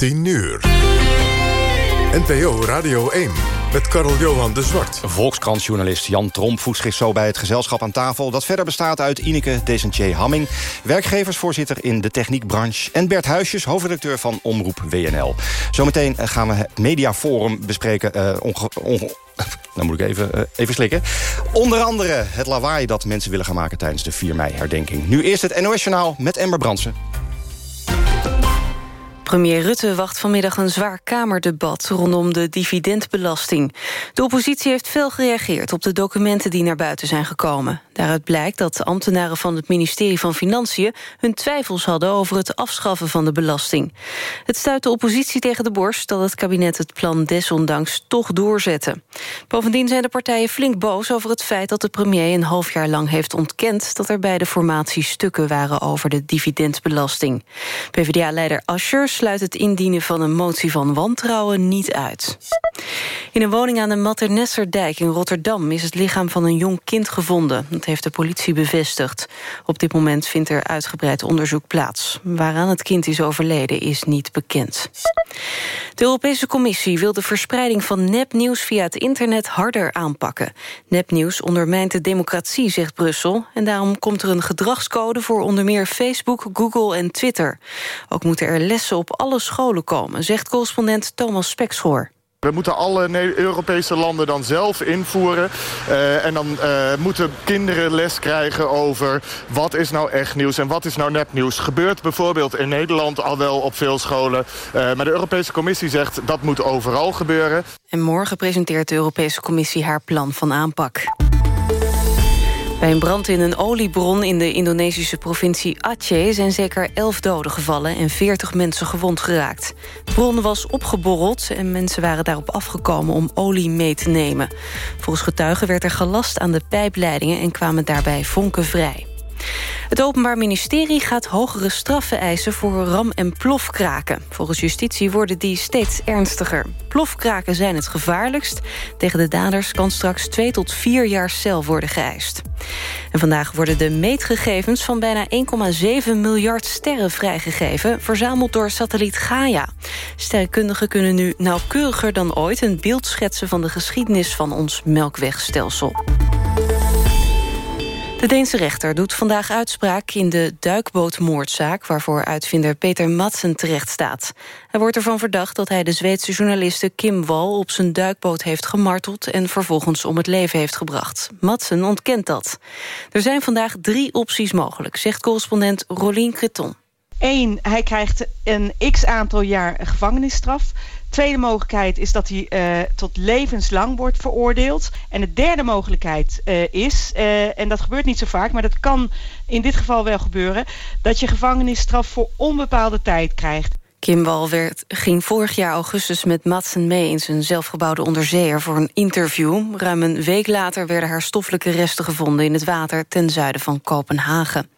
10 uur. NPO Radio 1 met Karel-Johan de Zwart. Volkskrantjournalist Jan Tromp voegt zich zo bij het gezelschap aan tafel... dat verder bestaat uit Ineke Desentier Hamming... werkgeversvoorzitter in de techniekbranche... en Bert Huisjes, hoofdredacteur van Omroep WNL. Zometeen eh, gaan we het mediaforum bespreken... Uh, dan moet ik even, uh, even slikken. Onder andere het lawaai dat mensen willen gaan maken... tijdens de 4 mei-herdenking. Nu eerst het NOS-journaal met Ember Brandsen. Premier Rutte wacht vanmiddag een zwaar Kamerdebat rondom de dividendbelasting. De oppositie heeft veel gereageerd op de documenten die naar buiten zijn gekomen. Daaruit blijkt dat ambtenaren van het ministerie van Financiën... hun twijfels hadden over het afschaffen van de belasting. Het stuit de oppositie tegen de borst dat het kabinet het plan desondanks toch doorzette. Bovendien zijn de partijen flink boos over het feit dat de premier... een half jaar lang heeft ontkend dat er bij de formatie stukken waren... over de dividendbelasting. PvdA-leider Ascher sluit het indienen van een motie van wantrouwen niet uit. In een woning aan de Maternesserdijk in Rotterdam... is het lichaam van een jong kind gevonden. Dat heeft de politie bevestigd. Op dit moment vindt er uitgebreid onderzoek plaats. Waaraan het kind is overleden is niet bekend. De Europese Commissie wil de verspreiding van nepnieuws via het internet harder aanpakken. Nepnieuws ondermijnt de democratie, zegt Brussel. En daarom komt er een gedragscode voor onder meer Facebook, Google en Twitter. Ook moeten er lessen op alle scholen komen, zegt correspondent Thomas Spekschoor. We moeten alle Europese landen dan zelf invoeren. Uh, en dan uh, moeten kinderen les krijgen over wat is nou echt nieuws en wat is nou nepnieuws. Gebeurt bijvoorbeeld in Nederland al wel op veel scholen. Uh, maar de Europese Commissie zegt dat moet overal gebeuren. En morgen presenteert de Europese Commissie haar plan van aanpak. Bij een brand in een oliebron in de Indonesische provincie Aceh... zijn zeker 11 doden gevallen en 40 mensen gewond geraakt. De bron was opgeborreld en mensen waren daarop afgekomen om olie mee te nemen. Volgens getuigen werd er gelast aan de pijpleidingen... en kwamen daarbij vonken vrij. Het Openbaar Ministerie gaat hogere straffen eisen voor ram- en plofkraken. Volgens justitie worden die steeds ernstiger. Plofkraken zijn het gevaarlijkst. Tegen de daders kan straks twee tot vier jaar cel worden geëist. En vandaag worden de meetgegevens van bijna 1,7 miljard sterren vrijgegeven... verzameld door satelliet Gaia. Sterrenkundigen kunnen nu nauwkeuriger dan ooit... een beeld schetsen van de geschiedenis van ons melkwegstelsel. De Deense rechter doet vandaag uitspraak in de duikbootmoordzaak... waarvoor uitvinder Peter Madsen terecht staat. Hij wordt ervan verdacht dat hij de Zweedse journaliste Kim Wall... op zijn duikboot heeft gemarteld en vervolgens om het leven heeft gebracht. Madsen ontkent dat. Er zijn vandaag drie opties mogelijk, zegt correspondent Rolien Creton. Eén, hij krijgt een x-aantal jaar gevangenisstraf... Tweede mogelijkheid is dat hij uh, tot levenslang wordt veroordeeld. En de derde mogelijkheid uh, is, uh, en dat gebeurt niet zo vaak... maar dat kan in dit geval wel gebeuren... dat je gevangenisstraf voor onbepaalde tijd krijgt. Kimbal werd, ging vorig jaar augustus met Madsen mee... in zijn zelfgebouwde onderzeeër voor een interview. Ruim een week later werden haar stoffelijke resten gevonden... in het water ten zuiden van Kopenhagen.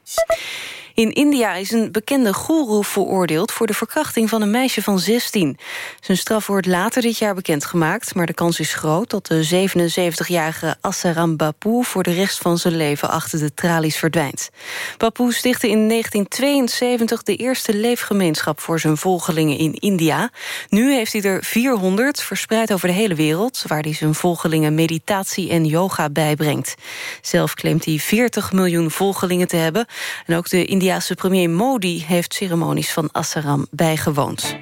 In India is een bekende goeroe veroordeeld... voor de verkrachting van een meisje van 16. Zijn straf wordt later dit jaar bekendgemaakt... maar de kans is groot dat de 77-jarige Assaram Bapu... voor de rest van zijn leven achter de tralies verdwijnt. Bapu stichtte in 1972 de eerste leefgemeenschap... voor zijn volgelingen in India. Nu heeft hij er 400, verspreid over de hele wereld... waar hij zijn volgelingen meditatie en yoga bijbrengt. Zelf claimt hij 40 miljoen volgelingen te hebben. En ook de Indiase premier Modi heeft ceremonies van Assaram bijgewoond.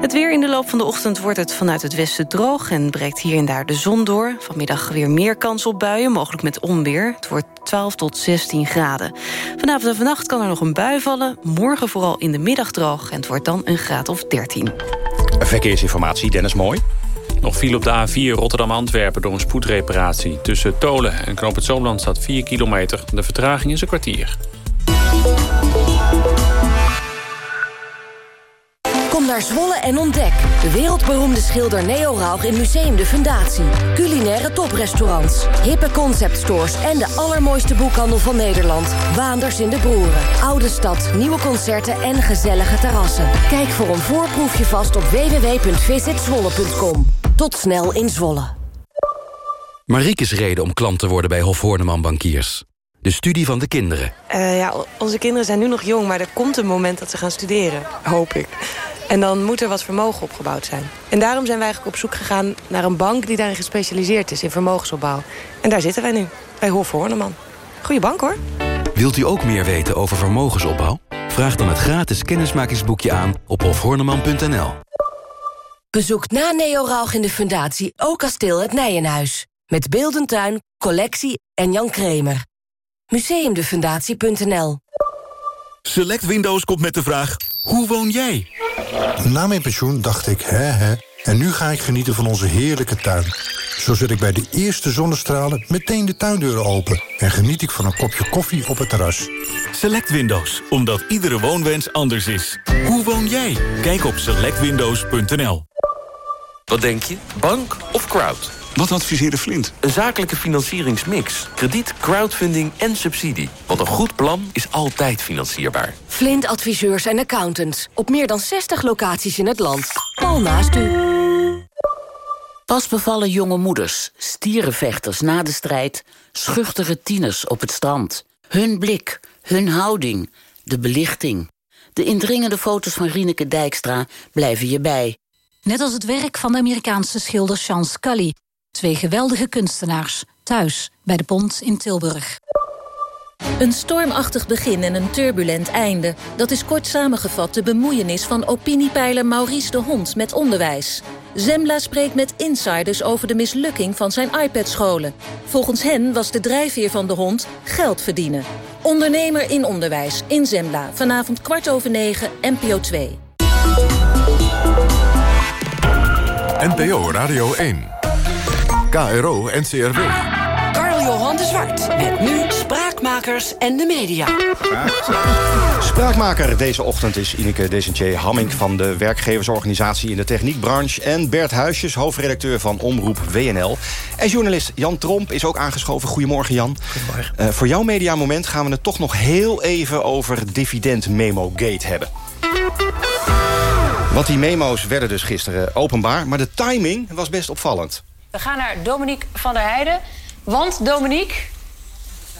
Het weer in de loop van de ochtend wordt het vanuit het westen droog... en breekt hier en daar de zon door. Vanmiddag weer meer kans op buien, mogelijk met onweer. Het wordt 12 tot 16 graden. Vanavond en vannacht kan er nog een bui vallen. Morgen vooral in de middag droog en het wordt dan een graad of 13. Verkeersinformatie, Dennis Mooi. Nog viel op de A4 Rotterdam-Antwerpen door een spoedreparatie. Tussen Tolen en Knoop het Zoomland staat 4 kilometer. De vertraging is een kwartier. Kom naar Zwolle en ontdek. De wereldberoemde schilder Neo Rauch in Museum de Fundatie. Culinaire toprestaurants, hippe conceptstores... en de allermooiste boekhandel van Nederland. Waanders in de Broeren. Oude stad, nieuwe concerten en gezellige terrassen. Kijk voor een voorproefje vast op www.visitzwolle.com. Tot snel in Zwolle. Mariekes reden om klant te worden bij Hof Horneman Bankiers. De studie van de kinderen. Uh, ja, onze kinderen zijn nu nog jong, maar er komt een moment dat ze gaan studeren. Hoop ik. En dan moet er wat vermogen opgebouwd zijn. En daarom zijn wij eigenlijk op zoek gegaan naar een bank... die daarin gespecialiseerd is, in vermogensopbouw. En daar zitten wij nu, bij Hof Horneman. Goeie bank, hoor. Wilt u ook meer weten over vermogensopbouw? Vraag dan het gratis kennismakingsboekje aan op hofhorneman.nl. Bezoek na Neo in de Fundatie ook kasteel het Nijenhuis. Met Beeldentuin, collectie en Jan Kremer. Museumdefundatie.nl Select Windows komt met de vraag, hoe woon jij? Na mijn pensioen dacht ik, hè hè, en nu ga ik genieten van onze heerlijke tuin. Zo zet ik bij de eerste zonnestralen meteen de tuindeuren open... en geniet ik van een kopje koffie op het terras. Select Windows, omdat iedere woonwens anders is. Hoe woon jij? Kijk op selectwindows.nl. Wat denk je? Bank of crowd? Wat adviseerde Flint? Een zakelijke financieringsmix. Krediet, crowdfunding en subsidie. Want een goed plan is altijd financierbaar. Flint adviseurs en accountants. Op meer dan 60 locaties in het land. Al naast u. Pas bevallen jonge moeders, stierenvechters na de strijd... schuchtere tieners op het strand. Hun blik, hun houding, de belichting. De indringende foto's van Rieneke Dijkstra blijven je bij. Net als het werk van de Amerikaanse schilder Sean Scully. Twee geweldige kunstenaars, thuis bij de Pont in Tilburg. Een stormachtig begin en een turbulent einde. Dat is kort samengevat de bemoeienis van opiniepeiler Maurice de Hond met onderwijs. Zembla spreekt met insiders over de mislukking van zijn iPad-scholen. Volgens hen was de drijfveer van de hond geld verdienen. Ondernemer in onderwijs in Zembla. Vanavond kwart over negen, NPO 2. NPO Radio 1. KRO NCRW. Carl-Johan de Zwart. Met nu Spraakmakers en de media. Spraakmaker deze ochtend is Ineke Desentier Hamming... van de werkgeversorganisatie in de techniekbranche... en Bert Huisjes, hoofdredacteur van Omroep WNL. En journalist Jan Tromp is ook aangeschoven. Goedemorgen, Jan. Goedemorgen. Uh, voor jouw mediamoment gaan we het toch nog heel even... over dividend memo gate hebben. Want die memo's werden dus gisteren openbaar... maar de timing was best opvallend. We gaan naar Dominique van der Heijden. Want, Dominique,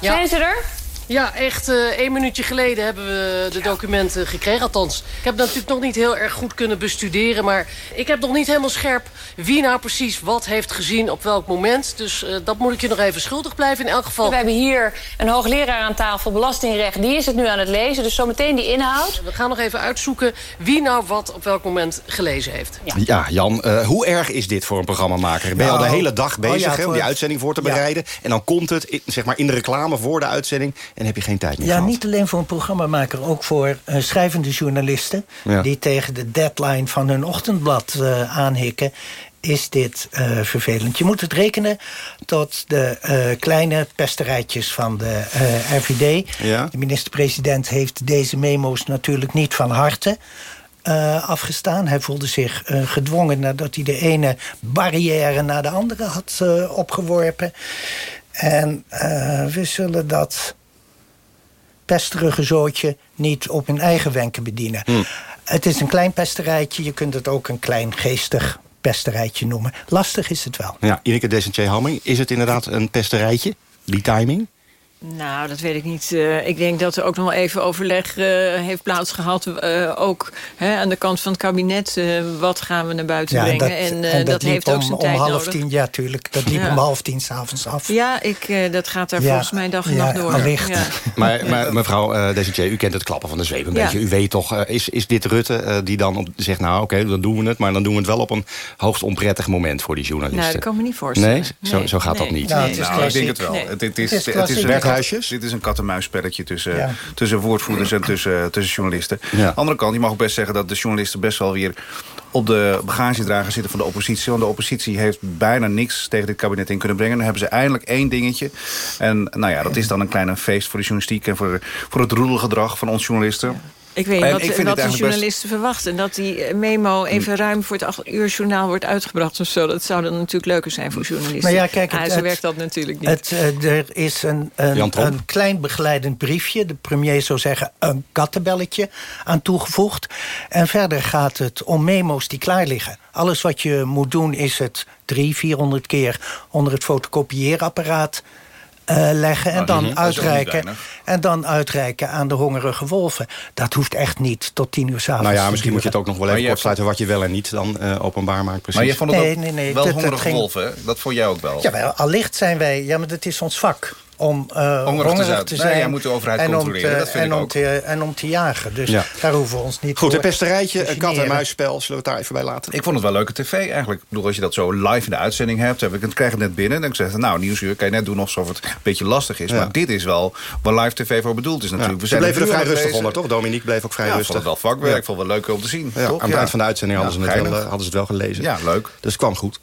ja. zijn ze er? Ja, echt uh, één minuutje geleden hebben we de documenten gekregen. Althans, ik heb natuurlijk nog niet heel erg goed kunnen bestuderen... maar ik heb nog niet helemaal scherp wie nou precies wat heeft gezien op welk moment. Dus uh, dat moet ik je nog even schuldig blijven in elk geval. We hebben hier een hoogleraar aan tafel, belastingrecht. Die is het nu aan het lezen, dus zometeen die inhoud. We gaan nog even uitzoeken wie nou wat op welk moment gelezen heeft. Ja, ja Jan, uh, hoe erg is dit voor een programmamaker? Ben je nou, al de hele dag bezig oh ja, voor... om die uitzending voor te bereiden... en dan komt het zeg maar, in de reclame voor de uitzending... en heb je geen tijd meer Ja, gehad. niet alleen voor een programmamaker, ook voor uh, schrijvende journalisten... Ja. die tegen de deadline van hun ochtendblad uh, aanhikken is dit uh, vervelend. Je moet het rekenen tot de uh, kleine pesterijtjes van de uh, RVD. Ja. De minister-president heeft deze memo's natuurlijk niet van harte... Afgestaan. Hij voelde zich gedwongen nadat hij de ene barrière naar de andere had opgeworpen. En we zullen dat pesterige zootje niet op hun eigen wenken bedienen. Hm. Het is een klein pesterijtje. Je kunt het ook een klein geestig pesterijtje noemen. Lastig is het wel. Ja, Ineke Desentje Hamming, is het inderdaad een pesterijtje? Die timing? Nou, dat weet ik niet. Uh, ik denk dat er ook nog wel even overleg uh, heeft plaatsgehad. Uh, ook hè, aan de kant van het kabinet. wat gaan we naar buiten ja, brengen? Dat, en, en dat, dat heeft om, ook zijn om tijd half nodig. tien, ja, tuurlijk. Dat liep ja. om half tien s'avonds af. Ja, ik, dat gaat daar ja, volgens mij dag en ja, nacht door. Allicht. Ja. Maar, maar mevrouw uh, Desentier, u kent het klappen van de zweep een beetje. U weet toch, is, is dit Rutte die dan op, zegt... nou, oké, okay, dan doen we het. Maar dan doen we het wel op een hoogst onprettig moment voor die journalisten. Nou, dat kan me niet voorstellen. Nee? Zo, nee. zo gaat nee. dat niet. Nou, nou, ik denk het wel. Nee. Het, het, is, het is, het is, Dit is een kat-en-muis spelletje tussen, Ja. tussen woordvoerders en tussen, tussen journalisten. Ja. Aan de andere kant, je mag ook best zeggen dat de journalisten best wel weer op de bagagedrager zitten van de oppositie. Want de oppositie heeft bijna niks tegen dit kabinet in kunnen brengen. Dan hebben ze eindelijk één dingetje. En nou ja, dat is dan een klein feest voor de journalistiek... en voor, voor het roedelgedrag van ons journalisten. Ik weet En wat, ik vind wat het de journalisten verwachten. Dat die memo even ruim voor het 8 uur journaal wordt uitgebracht of zo. Dat zou dan natuurlijk leuker zijn voor journalisten. Maar ja, kijk, Ah, het- zo het- werkt dat natuurlijk niet. Het, eh, er is een, een, een klein begeleidend briefje. De premier zou zeggen een kattenbelletje aan toegevoegd. En verder gaat het om memo's die klaar liggen. Alles wat je moet doen is het drie, vierhonderd keer onder het fotocopieerapparaat eh, leggen en, Nou, dan dat uitreiken, en dan uitreiken aan de hongerige wolven. Dat hoeft echt niet tot tien uur s'avonds Nou ja, misschien moet je het ook nog wel even kortsluiten... wat je wel en niet dan eh, openbaar maakt. Precies. Maar je vond het Nee, ook nee, nee, wel dat- dat hongerige ging- wolven? Dat vond jij ook wel. Jawel, allicht zijn wij... Ja, maar dat is ons vak. Om eh hongerig, te zijn. te Nee, zijn. jij moet de overheid en om controleren, te- dat vind en ik om ook. Te, en om te jagen. Dus Ja. daar hoeven we ons niet Goed, een pesterijtje, te een kat- en muisspel. Zullen we het daar even bij laten? Ik vond het wel leuke tv eigenlijk. Ik bedoel, als je dat zo live in de uitzending hebt... Heb ik het, krijg het net binnen. Dan zeg ik, nou, nieuwsuur kan je net doen alsof het een beetje lastig is. Ja. Maar dit is wel waar live tv voor bedoeld is natuurlijk. Ja, ze bleven er vrij rustig onder, toch? Dominique bleef ook vrij Ja, ik rustig. vond het wel vakwerk. Ja. Ik vond het wel leuk om te zien. Ja, toch? aan het eind van de uitzending hadden, ze, het wel, eh, hadden ze het wel gelezen. Ja, leuk. Dus het kwam goed.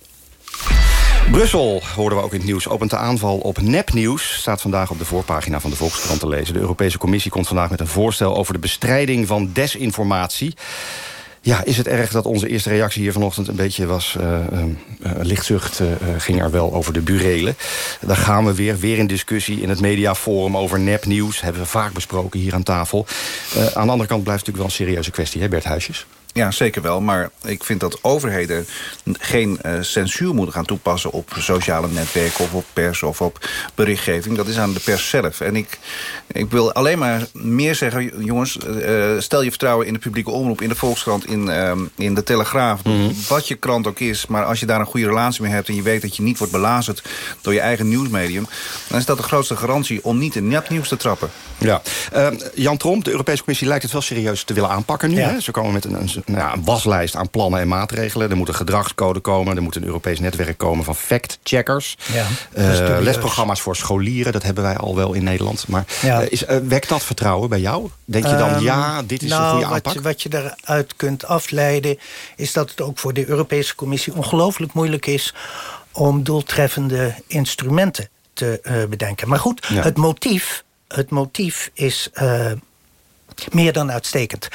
Brussel, hoorden we ook in het nieuws, opent de aanval op nepnieuws. Staat vandaag op de voorpagina van de Volkskrant te lezen. De Europese Commissie komt vandaag met een voorstel... over de bestrijding van desinformatie. Ja, is het erg dat onze eerste reactie hier vanochtend een beetje was... eh, eh, eh, lichtzucht ging er wel over de burelen. Daar gaan we weer, weer in discussie in het mediaforum over nepnieuws. Hebben we vaak besproken hier aan tafel. Aan de andere kant blijft het natuurlijk wel een serieuze kwestie, hè Bert Huisjes? Ja, zeker wel. Maar ik vind dat overheden geen eh, censuur moeten gaan toepassen... op sociale netwerken of op pers of op berichtgeving. Dat is aan de pers zelf. En ik, ik wil alleen maar meer zeggen... jongens, eh, stel je vertrouwen in de publieke omroep... in de Volkskrant, in, ehm, in de Telegraaf... wat je krant ook is. Maar als je daar een goede relatie mee hebt... en je weet dat je niet wordt belazerd door je eigen nieuwsmedium... dan is dat de grootste garantie om niet in nepnieuws te trappen. Ja. Eh, Jan Tromp, de Europese Commissie lijkt het wel serieus te willen aanpakken nu. Ja. Hè? Ze komen met een, een, nou ja, een waslijst aan plannen en maatregelen. Er moet een gedragscode komen. Er moet een Europees netwerk komen van fact-checkers. Ja, Eh, lesprogramma's voor scholieren, dat hebben wij al wel in Nederland. Maar Ja. eh, is, eh, wekt dat vertrouwen bij jou? Denk je dan, Ehm, ja, dit is nou, een goede wat aanpak? Wat je daaruit kunt afleiden... is dat het ook voor de Europese Commissie ongelooflijk moeilijk is... om doeltreffende instrumenten te bedenken. Maar goed, het, motief, het motief is eh, meer dan uitstekend.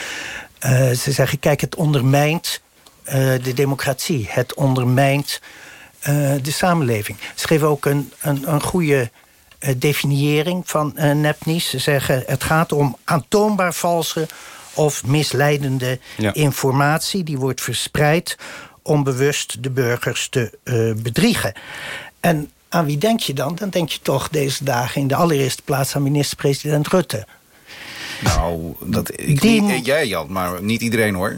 Eh, ze zeggen, kijk, het ondermijnt eh, de democratie. Het ondermijnt de samenleving. Ze geven ook een, een, een goede definiëring van nepnieuws. Ze zeggen, het gaat om aantoonbaar valse of misleidende Ja. informatie... die wordt verspreid om bewust de burgers te eh, bedriegen. En aan wie denk je dan? Dan denk je toch deze dagen in de allereerste plaats aan minister-president Rutte. Nou, dat, ik, Die- niet, jij Jan, maar niet iedereen hoor.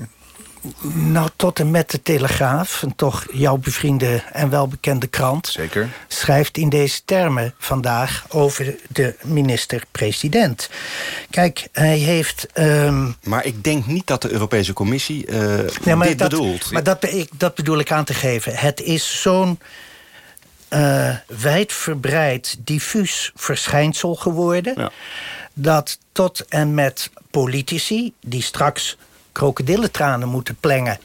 Nou, tot en met de Telegraaf, en toch jouw bevriende en welbekende krant... Zeker. schrijft in deze termen vandaag over de minister-president. Kijk, hij heeft... ehm, Maar ik denk niet dat de Europese Commissie eh, maar dit dat, bedoelt. Maar dat, ik, dat bedoel ik aan te geven. Het is zo'n eh wijdverbreid, diffuus verschijnsel geworden... dat tot en met politici die straks krokodillentranen moeten plengen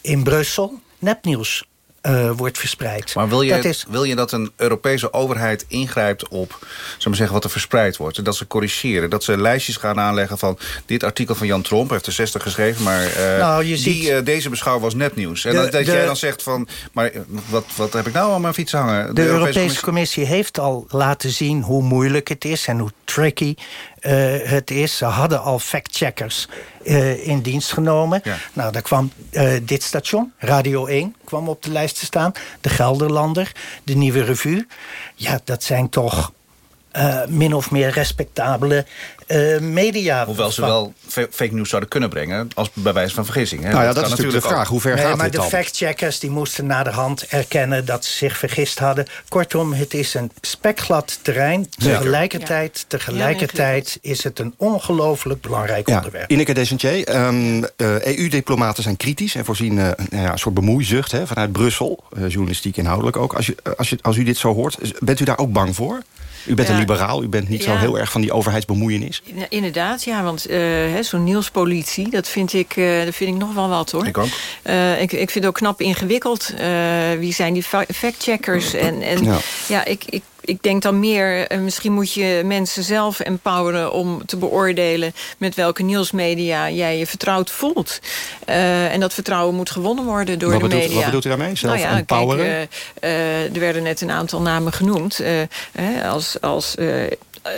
in Brussel... nepnieuws eh, wordt verspreid. Maar wil je, dat is, wil je dat een Europese overheid ingrijpt op maar zeggen, wat er verspreid wordt? Dat ze corrigeren, dat ze lijstjes gaan aanleggen van... dit artikel van Jan Tromp, heeft er 60 geschreven... maar eh, Nou, je die, ziet- eh, deze beschouwer was nepnieuws. En De- dat, dat de- jij dan zegt van... maar wat, wat heb ik nou aan mijn fiets hangen? De, Europese, Commissie... heeft al laten zien hoe moeilijk het is en hoe tricky het is. Ze hadden al factcheckers eh in dienst genomen. Ja. Nou, daar kwam eh, dit station, Radio 1, kwam op de lijst te staan. De Gelderlander, de Nieuwe Revue. Ja, dat zijn toch eh, min of meer respectabele eh, media. Hoewel ze wel fa- fake news zouden kunnen brengen... als bij wijze van vergissing. Hè? Nou ja, dat kan is natuurlijk de ook. vraag. Hoe ver nee, gaat maar dit de dan? factcheckers die moesten naderhand erkennen dat ze zich vergist hadden. Kortom, het is een spekglad terrein. Tegelijkertijd, tegelijkertijd is het een ongelooflijk belangrijk Ja, onderwerp. Ineke Desentier, ehm, eh, EU-diplomaten zijn kritisch... en voorzien eh, nou ja, een soort bemoeizucht hè, vanuit Brussel. eh, journalistiek inhoudelijk ook. Als, je, als, je, als u dit zo hoort, bent u daar ook bang voor? U bent Ja. een liberaal, u bent niet zo heel erg van die overheidsbemoeienis. Ja, Inderdaad, ja, want eh, hè, zo'n nieuwspolitie, dat vind, ik, eh, dat vind ik nog wel wat hoor. Ik ook. Eh, ik, ik vind het ook knap ingewikkeld. Eh, wie zijn die fa- factcheckers? En, en Ja. ja, ik, ik, ik denk dan meer, eh, misschien moet je mensen zelf empoweren om te beoordelen met welke nieuwsmedia jij je vertrouwd voelt. Eh, en dat vertrouwen moet gewonnen worden door Wat de bedoelt- media. wat bedoelt u daarmee? Zelf nou ja, empoweren? Kijk, eh, er werden net een aantal namen genoemd. Als als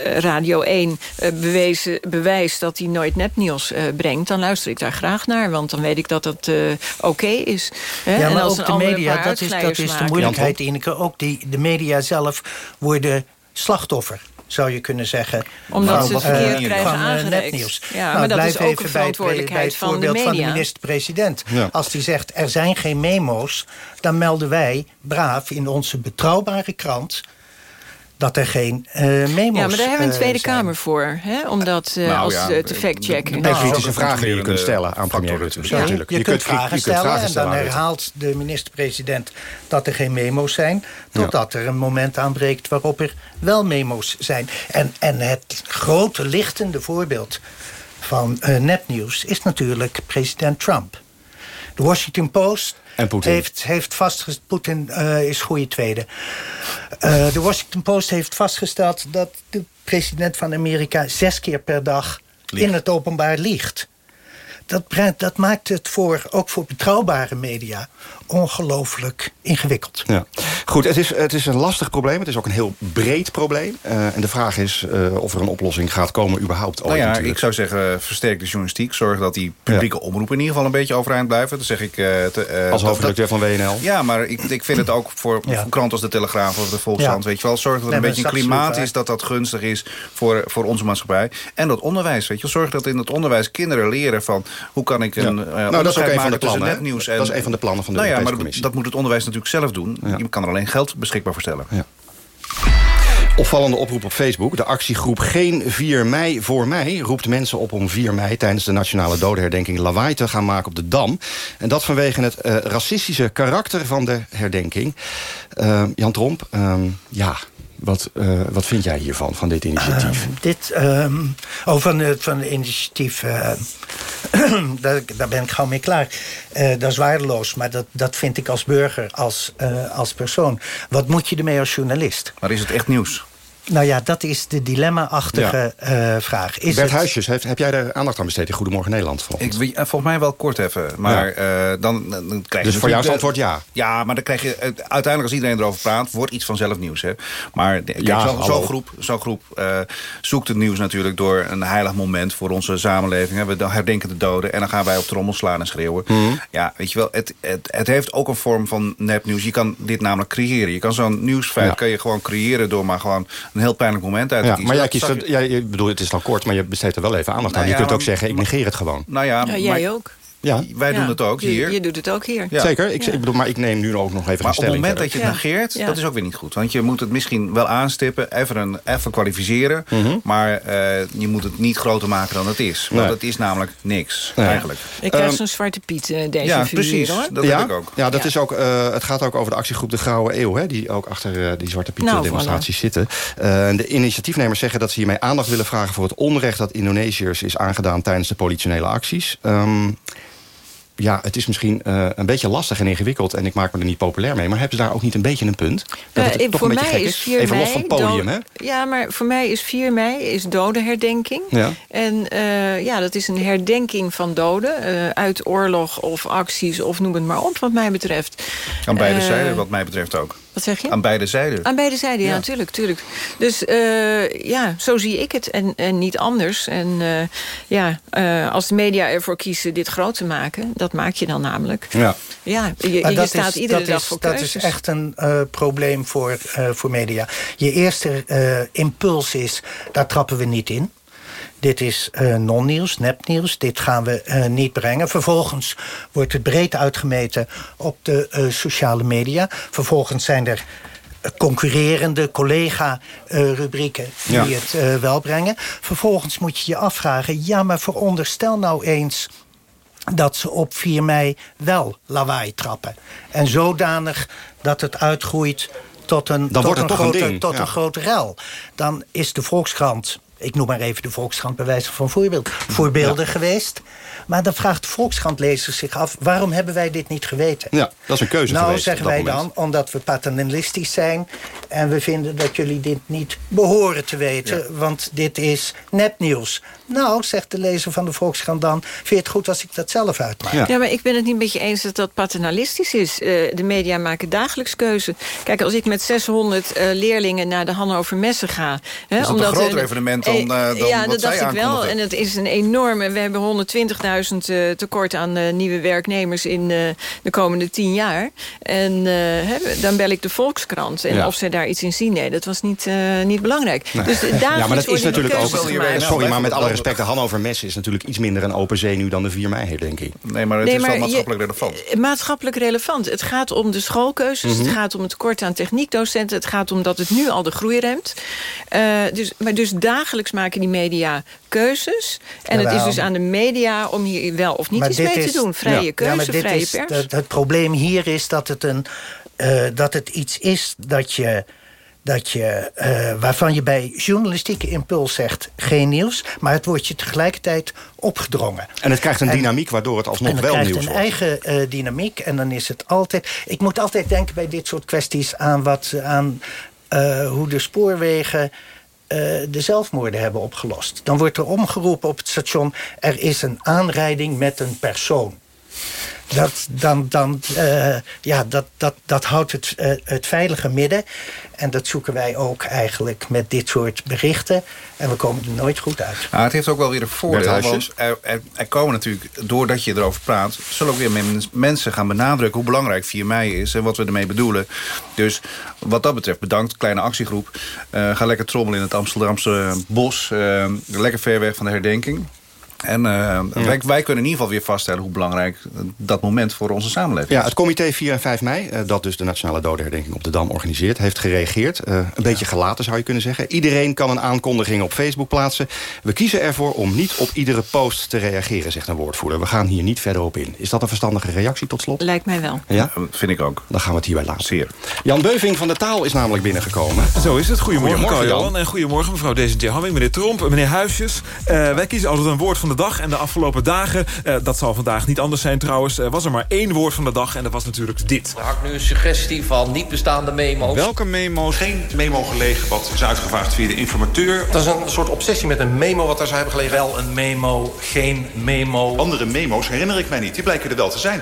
Radio 1 eh, bewezen, bewijst dat hij nooit nepnieuws eh, brengt... dan luister ik daar graag naar, want dan weet ik dat het eh, oké is. Hè? Ja, En maar als ook de media, dat is, dat is de moeilijkheid, Ineke. Ook die, de media zelf worden slachtoffer zou je kunnen zeggen. Omdat van, ze het eh, verkeerd krijgen eh, aangereikt. Ja, Nou, maar dat blijf is ook even een bij het- verantwoordelijkheid bij het van de voorbeeld van de minister-president. Ja. Als die zegt, er zijn geen memo's... dan melden wij braaf in onze betrouwbare krant... dat er geen eh, memo's Ja, maar daar hebben we een eh, Tweede zijn. Kamer voor. Hè? Om dat eh, Nou als ja, te factchecken. En kritische vragen die je kunt stellen aan premier Rutte. Ja, natuurlijk. Je, kunt vragen je kunt stellen vragen en dan herhaalt de minister-president dat er geen memo's zijn... totdat er een moment aanbreekt waarop er wel memo's zijn. En, en het grote lichtende voorbeeld van eh, nepnieuws is natuurlijk president Trump. De Washington Post En Poetin. heeft, heeft vastgesteld... Poetin eh, is goede tweede. Eh, de Washington Post heeft vastgesteld dat de president van Amerika... zes keer per dag in het openbaar liegt. Dat, dat maakt het voor, ook voor betrouwbare media ongelooflijk ingewikkeld. Ja. Goed, het is, het is een lastig probleem. Het is ook een heel breed probleem. Eh, en de vraag is eh, of er een oplossing gaat komen überhaupt. Nou ja, natuurlijk. ik zou zeggen, versterk de journalistiek. Zorg dat die publieke omroepen in ieder geval een beetje overeind blijven. Dat zeg ik... eh, te, eh, Als hoofdredacteur van WNL. Ja, maar ik, ik vind het ook voor, Ja. voor kranten als de Telegraaf of de Volkskrant... Ja. weet je wel, zorg dat er Nee, een beetje een klimaat is... dat dat gunstig is voor, voor onze maatschappij. En dat onderwijs, weet je wel. Zorg dat in het onderwijs kinderen leren van... hoe kan ik een Ja. Nou, dat is ook een van de tussen plannen, nepnieuws en... Dat is een van de plannen van de nou ja, maar dat moet het onderwijs natuurlijk zelf doen. Je kan er alleen geld beschikbaar voor stellen. Ja. Opvallende oproep op Facebook. De actiegroep Geen 4 mei voor mij roept mensen op om 4 mei... tijdens de nationale dodenherdenking lawaai te gaan maken op de Dam. En dat vanwege het eh, racistische karakter van de herdenking. Eh, Jan Tromp, ehm, ja, wat, eh, wat vind jij hiervan, van dit initiatief? Dit, ehm oh, van, het van het initiatief, eh, daar, daar ben ik gauw mee klaar. Eh, dat is waardeloos, maar dat, dat vind ik als burger, als, eh, als persoon. Wat moet je ermee als journalist? Maar is het echt nieuws? Nou ja, dat is de dilemma-achtige eh, vraag. Is Bert het, Huisjes, heeft, heb jij daar aandacht aan besteed in Goedemorgen Nederland? Ik, eh, volgens mij wel kort even. Maar eh, dan, dan dan krijg je Dus voor jou is antwoord ja? Ja, maar dan krijg je uiteindelijk als iedereen erover praat, wordt iets vanzelf nieuws. Hè? Maar Ja, zo'n hallo. zo groep, zo'n groep eh, zoekt het nieuws natuurlijk door een heilig moment voor onze samenleving. Hè? We herdenken de doden en dan gaan wij op trommel slaan en schreeuwen. Mhm. Ja, weet je wel, het, het, het heeft ook een vorm van nepnieuws. Je kan dit namelijk creëren. Je kan zo'n nieuwsfeit Ja. kan je gewoon creëren door maar gewoon een heel pijnlijk moment uit te Ja, kiezen. maar jij Dat kiest je- jij, je bedoel, het is dan kort, maar je besteedt er wel even aandacht Nou aan. Je ja, kunt ook maar- zeggen, ik negeer het gewoon. Nou ja, Ja, jij maar- ook. Ja, Wij doen het ook hier. Je doet het ook hier. Ja. zeker. Ik, ik bedoel, maar ik neem nu ook nog even Maar een op het stelling moment dat je het Ja. negeert, Ja. dat is ook weer niet goed. Want je moet het misschien wel aanstippen, even, een, even kwalificeren. Mhm. Maar eh, je moet het niet groter maken dan het is. Want Nee. het is namelijk niks, Nee. eigenlijk. Ik krijg Ehm, zo'n zwarte piet uh, deze Ja, precies. hoor. Dat ja? heb ik ook. Ja, dat Ja. Is ook, eh, het gaat ook over de actiegroep De Grauwe Eeuw... Hè, die ook achter die Zwarte Piet Nou, demonstraties zitten. Eh, de initiatiefnemers zeggen dat ze hiermee aandacht willen vragen... voor het onrecht dat Indonesiërs is aangedaan tijdens de politionele acties. Ehm, ja, het is misschien eh, een beetje lastig en ingewikkeld... en ik maak me er niet populair mee... maar hebben ze daar ook niet een beetje een punt? Dat het toch voor een beetje mij gek is 4 Even mei... los van het podium, hè? Ja, maar voor mij is 4 mei is dodenherdenking. Ja. En eh, ja, dat is een herdenking van doden. eh, uit oorlog of acties of noem het maar op, wat mij betreft. Aan beide zijden, wat mij betreft ook. Wat zeg je? Aan beide zijden. Aan beide zijden, ja, Ja. natuurlijk. tuurlijk. Dus eh, ja, zo zie ik het en, en niet anders. En eh, ja, eh, als de media ervoor kiezen dit groot te maken... dat maak je dan namelijk. Ja. Ja, je, staat is- iedere dat dag is, voor Dat keuzes. is echt een eh, probleem voor, eh, voor media. Je eerste eh, impuls is, daar trappen we niet in. Dit is eh, non-nieuws, nepnieuws. Dit gaan we eh, niet brengen. Vervolgens wordt het breed uitgemeten op de eh, sociale media. Vervolgens zijn er concurrerende collega-rubrieken die Ja. het wel brengen. Vervolgens moet je je afvragen... ja, maar veronderstel nou eens dat ze op 4 mei wel lawaai trappen. En zodanig dat het uitgroeit tot een, tot wordt het een, toch een grote, ding, tot ja. een grote rel. Dan is de Volkskrant, ik noem maar even de Volkskrant bij wijze van voorbeeld, voorbeelden geweest. Maar dan vraagt de Volkskrant-lezer zich af... waarom hebben wij dit niet geweten? Ja, dat is een keuze nou, geweest zeggen wij moment. dan, omdat we paternalistisch zijn... en we vinden dat jullie dit niet behoren te weten... want dit is nepnieuws. Nou, zegt de lezer van de Volkskrant dan... vind je het goed als ik dat zelf uitmaak? Ja. maar ik ben het niet met je eens dat dat paternalistisch is. Eh, de media maken dagelijks keuze. Kijk, als ik met 600 eh, leerlingen naar de Hannover Messen ga... Hè, Is dat een groter er evenement dan, Eh, uh, dan ja, wat dat dacht ik wel. En het is een enorme... We hebben 120.000 uh, tekort aan uh, nieuwe werknemers in uh, de komende tien jaar. En hè, dan bel ik de Volkskrant. En Ja. of zij daar iets in zien, nee, dat was niet, niet belangrijk. Nee. Dus ja, maar dat is natuurlijk ook... Sorry, maar met alle respect, de Hannover Messe is natuurlijk iets minder een open zee nu dan de 4 mei, denk ik. Nee, maar het Nee, is wel maatschappelijk je- relevant. Eh, Maatschappelijk relevant. Het gaat om de schoolkeuzes. Mhm. Het gaat om het tekort aan techniekdocenten. Het gaat om dat het nu al de groei remt. Eh, dus, maar dus dagelijks maken die media keuzes. En het is Jawel. dus aan de media om hier wel of niet Maar iets mee is- te doen. Vrije Ja, keuze, maar dit vrije is, pers. Het, het probleem hier is dat het, een, eh, dat het iets is dat je, dat je, eh, waarvan je bij journalistieke impuls zegt geen nieuws, maar het wordt je tegelijkertijd opgedrongen. En het krijgt een En- dynamiek waardoor het alsnog en het wel krijgt nieuws een wordt. eigen eh, dynamiek en dan is het altijd... Ik moet altijd denken bij dit soort kwesties aan, wat, aan eh, hoe de spoorwegen... eh, de zelfmoorden hebben opgelost. Dan wordt er omgeroepen op het station... er is een aanrijding met een persoon. Dat, dan, dan, eh, ja, dat, dat, dat houdt het, eh, het veilige midden. En dat zoeken wij ook eigenlijk met dit soort berichten. En we komen er nooit goed uit. Maar het heeft ook wel weer een voordeel. Want er, er, er komen natuurlijk, doordat je erover praat... zullen ook weer men- mensen gaan benadrukken hoe belangrijk 4 mei is... en wat we ermee bedoelen. Dus wat dat betreft, bedankt, kleine actiegroep. Eh, ga lekker trommelen in het Amsterdamse bos. lekker ver weg van de herdenking. En eh, wij, wij kunnen in ieder geval weer vaststellen... hoe belangrijk dat moment voor onze samenleving Ja, is. het comité 4 en 5 mei, eh, dat dus de Nationale Dodenherdenking op de Dam organiseert... heeft gereageerd. Eh, een beetje gelaten zou je kunnen zeggen. Iedereen kan een aankondiging op Facebook plaatsen. We kiezen ervoor om niet op iedere post te reageren, zegt een woordvoerder. We gaan hier niet verder op in. Is dat een verstandige reactie tot slot? Lijkt mij wel. Ja? vind ik ook. Dan gaan we het hierbij laten. Jan Beuving van de Taal is namelijk binnengekomen. Zo is het. Goedemorgen, Goedemorgen, Johan. En goedemorgen, mevrouw Desentje Hamming, meneer Tromp, meneer Huisjes. Eh, wij kiezen altijd een woord van de dag. En de afgelopen dagen, eh, dat zal vandaag niet anders zijn trouwens... eh, was er maar één woord van de dag en dat was natuurlijk dit. Er hangt nu een suggestie van niet bestaande memo's. Welke memo's? Geen memo gelegen wat is uitgevraagd via de informateur. Dat is een soort obsessie met een memo wat daar zou hebben gelegen. Wel een memo, geen memo. Andere memo's herinner ik mij niet. Die blijken er wel te zijn.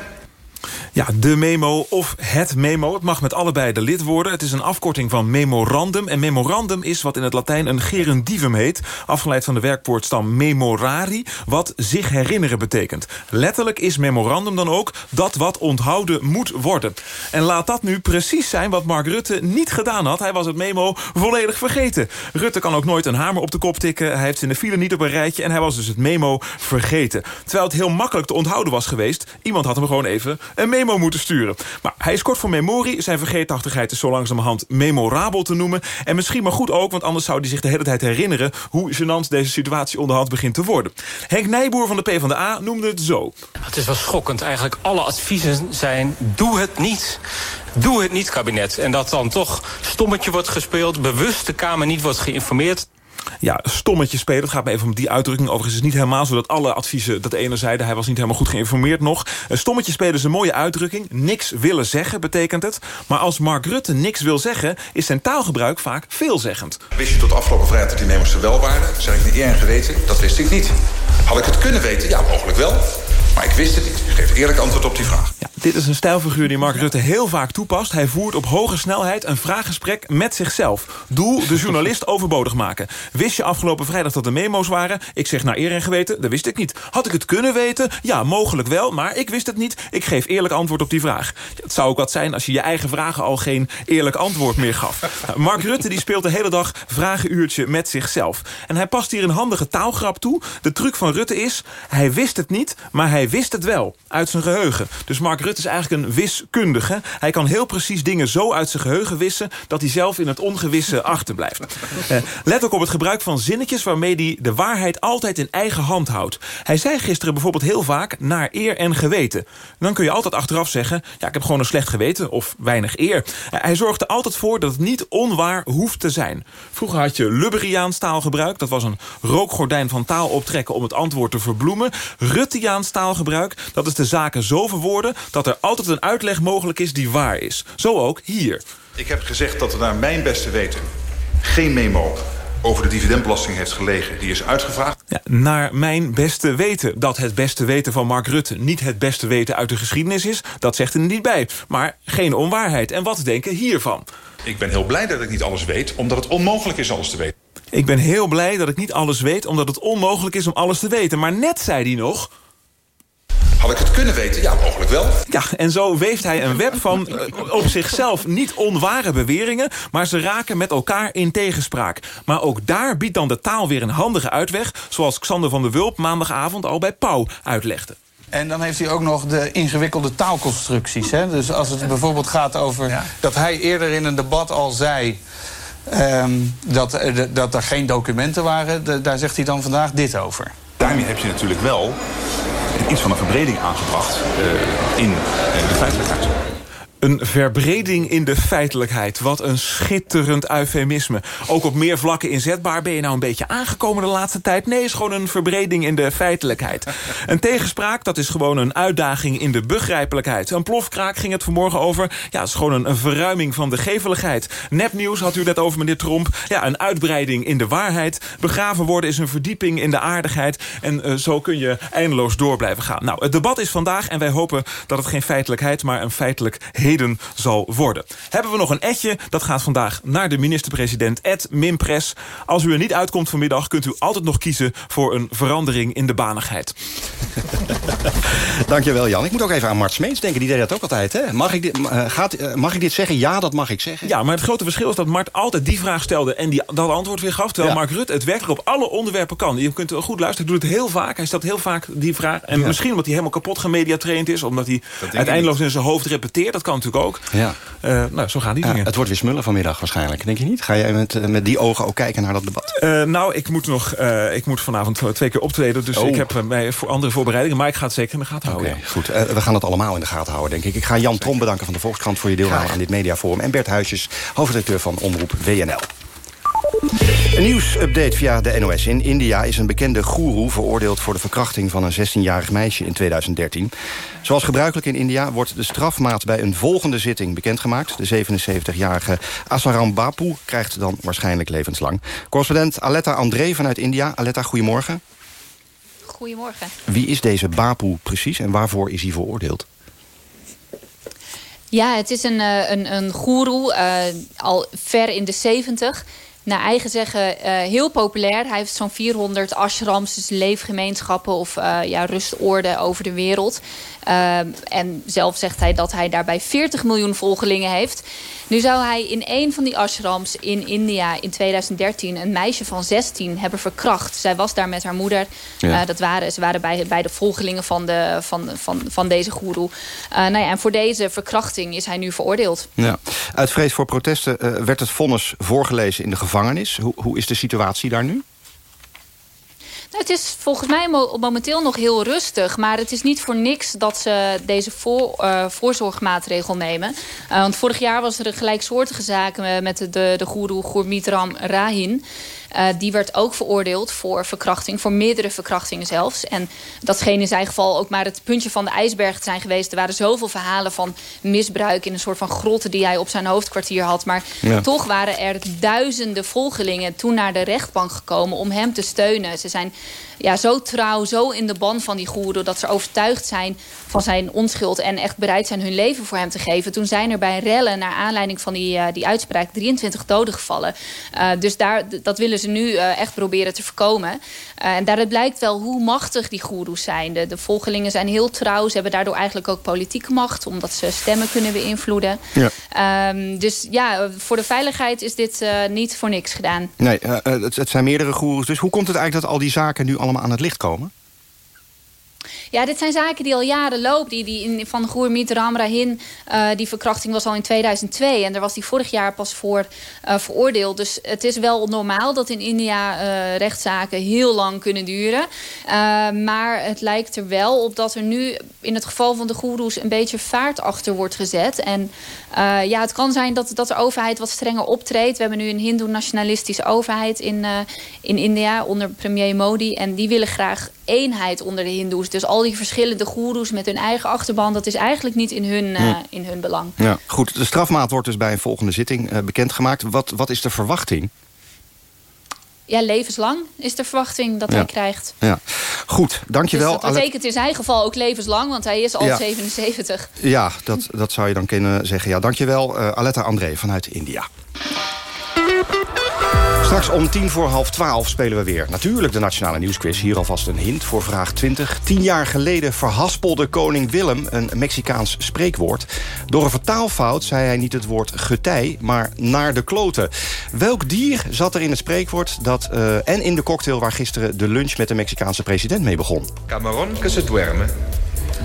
Ja, de memo of het memo. Het mag met allebei de lidwoorden. Het is een afkorting van memorandum. En memorandum is wat in het Latijn een gerundivum heet. Afgeleid van de werkwoordstam memorari. Wat zich herinneren betekent. Letterlijk is memorandum dan ook dat wat onthouden moet worden. En laat dat nu precies zijn wat Mark Rutte niet gedaan had. Hij was het memo volledig vergeten. Rutte kan ook nooit een hamer op de kop tikken. Hij heeft in de file niet op een rijtje. En hij was dus het memo vergeten. Terwijl het heel makkelijk te onthouden was geweest. Iemand had hem gewoon even een memo moeten sturen. Maar hij is kort voor memorie. Zijn vergeetachtigheid is zo langzamerhand memorabel te noemen. En misschien maar goed ook, want anders zou hij zich de hele tijd herinneren... hoe gênant deze situatie onderhand begint te worden. Henk Nijboer van de PvdA noemde het zo. Het is wel schokkend. Eigenlijk alle adviezen zijn... doe het niet. Doe het niet, kabinet. En dat dan toch stommetje wordt gespeeld... bewust de Kamer niet wordt geïnformeerd. Ja, stommetje spelen. Het gaat me even om die uitdrukking. Overigens is het niet helemaal zo dat alle adviezen dat ene zeiden. Hij was niet helemaal goed geïnformeerd nog. Stommetje spelen is een mooie uitdrukking. Niks willen zeggen betekent het. Maar als Mark Rutte niks wil zeggen... is zijn taalgebruik vaak veelzeggend. Wist je tot afgelopen vrijdag dat die memo's er wel waren? Zeg ik niet eer en geweten, dat wist ik niet. Had ik het kunnen weten? Ja, mogelijk wel. Maar ik wist het niet. Ik geef eerlijk antwoord op die vraag. Ja, dit is een stijlfiguur die Mark Rutte heel vaak toepast. Hij voert op hoge snelheid een vraaggesprek met zichzelf. Doel de journalist overbodig maken. Wist je afgelopen vrijdag dat er memo's waren? Ik zeg naar eer en geweten, dat wist ik niet. Had ik het kunnen weten? Ja, mogelijk wel, maar ik wist het niet. Ik geef eerlijk antwoord op die vraag. Het zou ook wat zijn als je je eigen vragen al geen eerlijk antwoord meer gaf. Mark Rutte die speelt de hele dag vragenuurtje met zichzelf. En hij past hier een handige taalgrap toe. De truc van Rutte is, hij wist het niet, maar hij wist het wel. Uit zijn geheugen. Dus Mark Rutte is eigenlijk een wiskundige. Hij kan heel precies dingen zo uit zijn geheugen wissen... dat hij zelf in het ongewisse achterblijft. Eh, let ook op het gebruik van zinnetjes... waarmee hij de waarheid altijd in eigen hand houdt. Hij zei gisteren bijvoorbeeld heel vaak naar eer en geweten. Dan kun je altijd achteraf zeggen... ja, ik heb gewoon een slecht geweten of weinig eer. Eh, hij zorgt er altijd voor dat het niet onwaar hoeft te zijn. Vroeger had je Lubberiaans taalgebruik. Dat was een rookgordijn van taal optrekken om het antwoord te verbloemen. Ruttiaans taalgebruik, dat is de zaken zo verwoorden... dat er altijd een uitleg mogelijk is die waar is. Zo ook hier. Ik heb gezegd dat er naar mijn beste weten geen memo over de dividendbelasting heeft gelegen. Die is uitgevraagd. Ja, naar mijn beste weten. Dat het beste weten van Mark Rutte niet het beste weten uit de geschiedenis is... dat zegt er niet bij. Maar geen onwaarheid. En wat denken hiervan? Ik ben heel blij dat ik niet alles weet, omdat het onmogelijk is alles te weten. Ik ben heel blij dat ik niet alles weet... omdat het onmogelijk is om alles te weten. Maar net zei hij nog... Had ik het kunnen weten? Ja, mogelijk wel. Ja, en zo weeft hij een web van uh, op zichzelf niet onware beweringen... maar ze raken met elkaar in tegenspraak. Maar ook daar biedt dan de taal weer een handige uitweg... zoals Xander van der Wulp maandagavond al bij Pauw uitlegde. En dan heeft hij ook nog de ingewikkelde taalconstructies. Hè? Dus als het bijvoorbeeld gaat over ja. dat hij eerder in een debat al zei... Um, dat, dat er geen documenten waren, daar zegt hij dan vandaag dit over. Daarmee heb je natuurlijk wel iets van een verbreding aangebracht uh, in uh, de feitelijkheid. Een verbreding in de feitelijkheid. Wat een schitterend eufemisme. Ook op meer vlakken inzetbaar. Ben je nou een beetje aangekomen de laatste tijd? Nee, is gewoon een verbreding in de feitelijkheid. Een tegenspraak, dat is gewoon een uitdaging in de begrijpelijkheid. Een plofkraak ging het vanmorgen over. Ja, is gewoon een, verruiming van de geveligheid. Nepnieuws had u net over, meneer Tromp. Ja, een uitbreiding in de waarheid. Begraven worden is een verdieping in de aardigheid. En uh, zo kun je eindeloos door blijven gaan. Nou, het debat is vandaag en wij hopen dat het geen feitelijkheid... maar een feitelijk heden zal worden. Hebben we nog een etje? Dat gaat vandaag naar de minister-president Ed Mimpres. Als u er niet uitkomt vanmiddag... kunt u altijd nog kiezen voor een verandering in de banigheid. Dankjewel, Jan. Ik moet ook even aan Mart Smeets denken. Die deed dat ook altijd. Hè? Mag, ik dit, uh, gaat, uh, mag ik dit zeggen? Ja, dat mag ik zeggen. Ja, maar het grote verschil is dat Mart altijd die vraag stelde... en die, dat antwoord weer gaf. Terwijl ja. Mark Rutte het werkelijk op alle onderwerpen kan. Je kunt goed luisteren. Hij doet het heel vaak. Hij stelt heel vaak die vraag. En ja. misschien omdat hij helemaal kapot gemediatraind is. Omdat hij uiteindelijk in zijn hoofd repeteert. Dat kan natuurlijk ook. Ja. Uh, nou, zo gaan die dingen. het wordt weer smullen vanmiddag waarschijnlijk, denk je niet? Ga jij met, met die ogen ook kijken naar dat debat? Uh, nou, ik moet, nog, uh, ik moet vanavond twee keer optreden. Dus oh. ik heb mij voor andere voorbereidingen. Maar ik ga het zeker in de gaten houden. Okay, goed. we gaan het allemaal in de gaten houden, denk ik. Ik ga Jan Trom bedanken van de Volkskrant voor je deelname aan dit mediaforum. En Bert Huisjes, hoofdredacteur van Omroep WNL. Een nieuwsupdate via de NOS. In India is een bekende goeroe veroordeeld voor de verkrachting van een 16-jarig meisje in 2013. Zoals gebruikelijk in India wordt de strafmaat bij een volgende zitting bekendgemaakt. De 77-jarige Asaram Bapu krijgt dan waarschijnlijk levenslang. Correspondent Aletta André vanuit India. Aletta, goedemorgen. Goedemorgen. Wie is deze Bapu precies en waarvoor is hij veroordeeld? Ja, het is een, een, een goeroe, uh, al ver in de 70 naar eigen zeggen uh, heel populair. Hij heeft zo'n 400 ashrams, dus leefgemeenschappen of uh, ja, rustoorden over de wereld. Uh, en zelf zegt hij dat hij daarbij 40 miljoen volgelingen heeft. Nu zou hij in een van die ashrams in India in 2013 een meisje van 16 hebben verkracht. Zij was daar met haar moeder. Ja. Uh, dat waren, ze waren bij, bij de volgelingen van, de, van, van, van deze goeroe. Uh, nou ja, en voor deze verkrachting is hij nu veroordeeld. Ja. Uit vrees voor protesten uh, werd het vonnis voorgelezen in de gevangenis. Hoe, hoe is de situatie daar nu? Nou, het is volgens mij momenteel nog heel rustig. Maar het is niet voor niks dat ze deze voor, uh, voorzorgmaatregel nemen. Uh, want vorig jaar was er een gelijksoortige zaak met de, de, de goeroe Rahin. Uh, die werd ook veroordeeld voor verkrachting. Voor meerdere verkrachtingen zelfs. En dat scheen in zijn geval ook maar het puntje van de ijsberg te zijn geweest. Er waren zoveel verhalen van misbruik... in een soort van grotten die hij op zijn hoofdkwartier had. Maar ja. toch waren er duizenden volgelingen toen naar de rechtbank gekomen... om hem te steunen. Ze zijn ja, zo trouw, zo in de ban van die goeroe... dat ze overtuigd zijn van zijn onschuld... en echt bereid zijn hun leven voor hem te geven. Toen zijn er bij rellen, naar aanleiding van die, uh, die uitspraak... 23 doden gevallen. Uh, dus daar, dat willen ze nu uh, echt proberen te voorkomen. en daaruit blijkt wel hoe machtig die goeroes zijn. De, de volgelingen zijn heel trouw. Ze hebben daardoor eigenlijk ook politieke macht... omdat ze stemmen kunnen beïnvloeden. Ja. Um, dus ja, voor de veiligheid is dit niet voor niks gedaan. Nee, het, het zijn meerdere goeroes. Dus hoe komt het eigenlijk dat al die zaken nu allemaal aan het licht komen? Ja, dit zijn zaken die al jaren lopen. Die, die in, van Gurmeet Ram Rahin, uh, die verkrachting was al in 2002. En daar was die vorig jaar pas voor uh, veroordeeld. Dus het is wel normaal dat in India uh, rechtszaken heel lang kunnen duren. maar het lijkt er wel op dat er nu in het geval van de goeroes... een beetje vaart achter wordt gezet. En ja, het kan zijn dat, dat de overheid wat strenger optreedt. We hebben nu een hindoe-nationalistische overheid in, in India onder premier Modi. En die willen graag eenheid onder de hindoes. Dus al die verschillende goeroes met hun eigen achterban... dat is eigenlijk niet in hun, uh, in hun belang. Ja, goed, de strafmaat wordt dus bij een volgende zitting uh, bekendgemaakt. Wat, wat is de verwachting? Ja, levenslang is de verwachting dat ja. hij krijgt. Ja. Goed, dankjewel. Dus dat betekent in zijn geval ook levenslang, want hij is al ja. 77. Ja, dat, dat zou je dan kunnen zeggen. Ja, dankjewel, uh, Aletta André vanuit India. Straks om tien voor half twaalf spelen we weer. Natuurlijk de Nationale Nieuwsquiz. Hier alvast een hint voor vraag 20. Tien jaar geleden verhaspelde koning Willem een Mexicaans spreekwoord. Door een vertaalfout zei hij niet het woord getij, maar naar de kloten. Welk dier zat er in het spreekwoord dat, uh, en in de cocktail... waar gisteren de lunch met de Mexicaanse president mee begon? Camarón que se duerme,